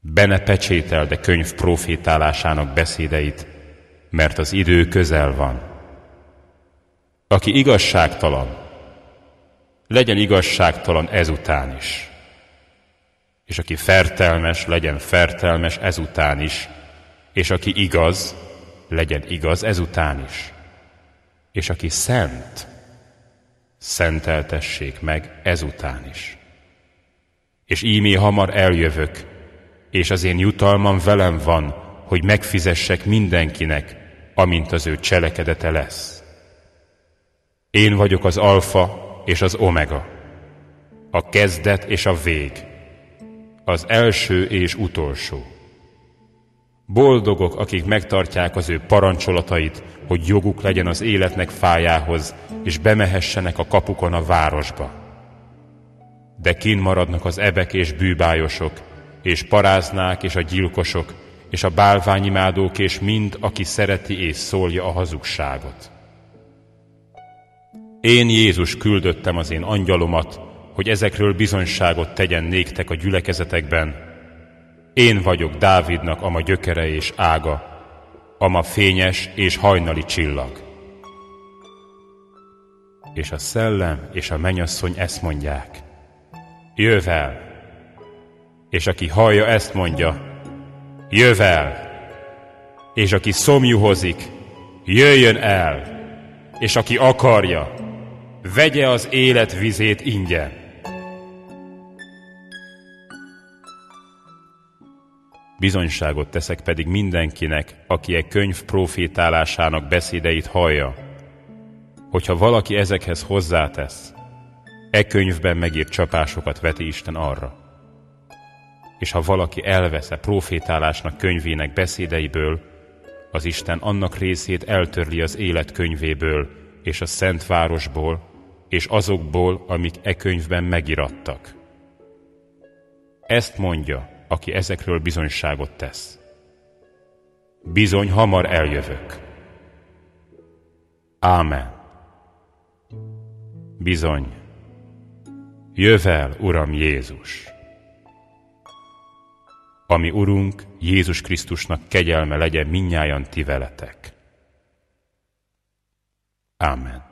[SPEAKER 3] bene pecsételd a könyv profétálásának beszédeit, mert az idő közel van. Aki igazságtalan, legyen igazságtalan ezután is. És aki fertelmes, legyen fertelmes ezután is. És aki igaz, legyen igaz ezután is. És aki szent, szenteltessék meg ezután is. És ímé hamar eljövök, és az én jutalmam velem van, hogy megfizessek mindenkinek, amint az ő cselekedete lesz. Én vagyok az alfa és az omega, a kezdet és a vég, az első és utolsó.
[SPEAKER 1] Boldogok, akik megtartják az ő parancsolatait, hogy joguk legyen az életnek fájához, és bemehessenek a kapukon a városba. De kin maradnak az ebek és bűbájosok, és paráznák és a gyilkosok, és a bálványimádók, és mind, aki szereti és szólja a hazugságot. Én Jézus küldöttem az én angyalomat, hogy ezekről bizonyságot tegyen néktek a gyülekezetekben. Én vagyok Dávidnak ama gyökere és ága, ama fényes és hajnali csillag. És a szellem és a menyasszony ezt mondják. Jövel! És aki hallja, ezt mondja, jövel! És aki szomjuhozik, jöjjön el! És aki akarja, vegye az élet vizét ingyen. Bizonyságot teszek pedig mindenkinek, aki e könyv profétálásának beszédeit hallja, hogyha valaki ezekhez hozzátesz, e könyvben megírt csapásokat veti Isten arra. És ha valaki elvesz a profétálásnak könyvének beszédeiből, az Isten annak részét eltörli az élet könyvéből és a szent városból, és azokból, amik e könyvben megirattak. Ezt mondja, aki ezekről bizonyságot tesz. Bizony hamar eljövök. Ámen. Bizony. Jövel, Uram Jézus! Ami Urunk Jézus Krisztusnak kegyelme legyen minnyájan ti veletek. Amen.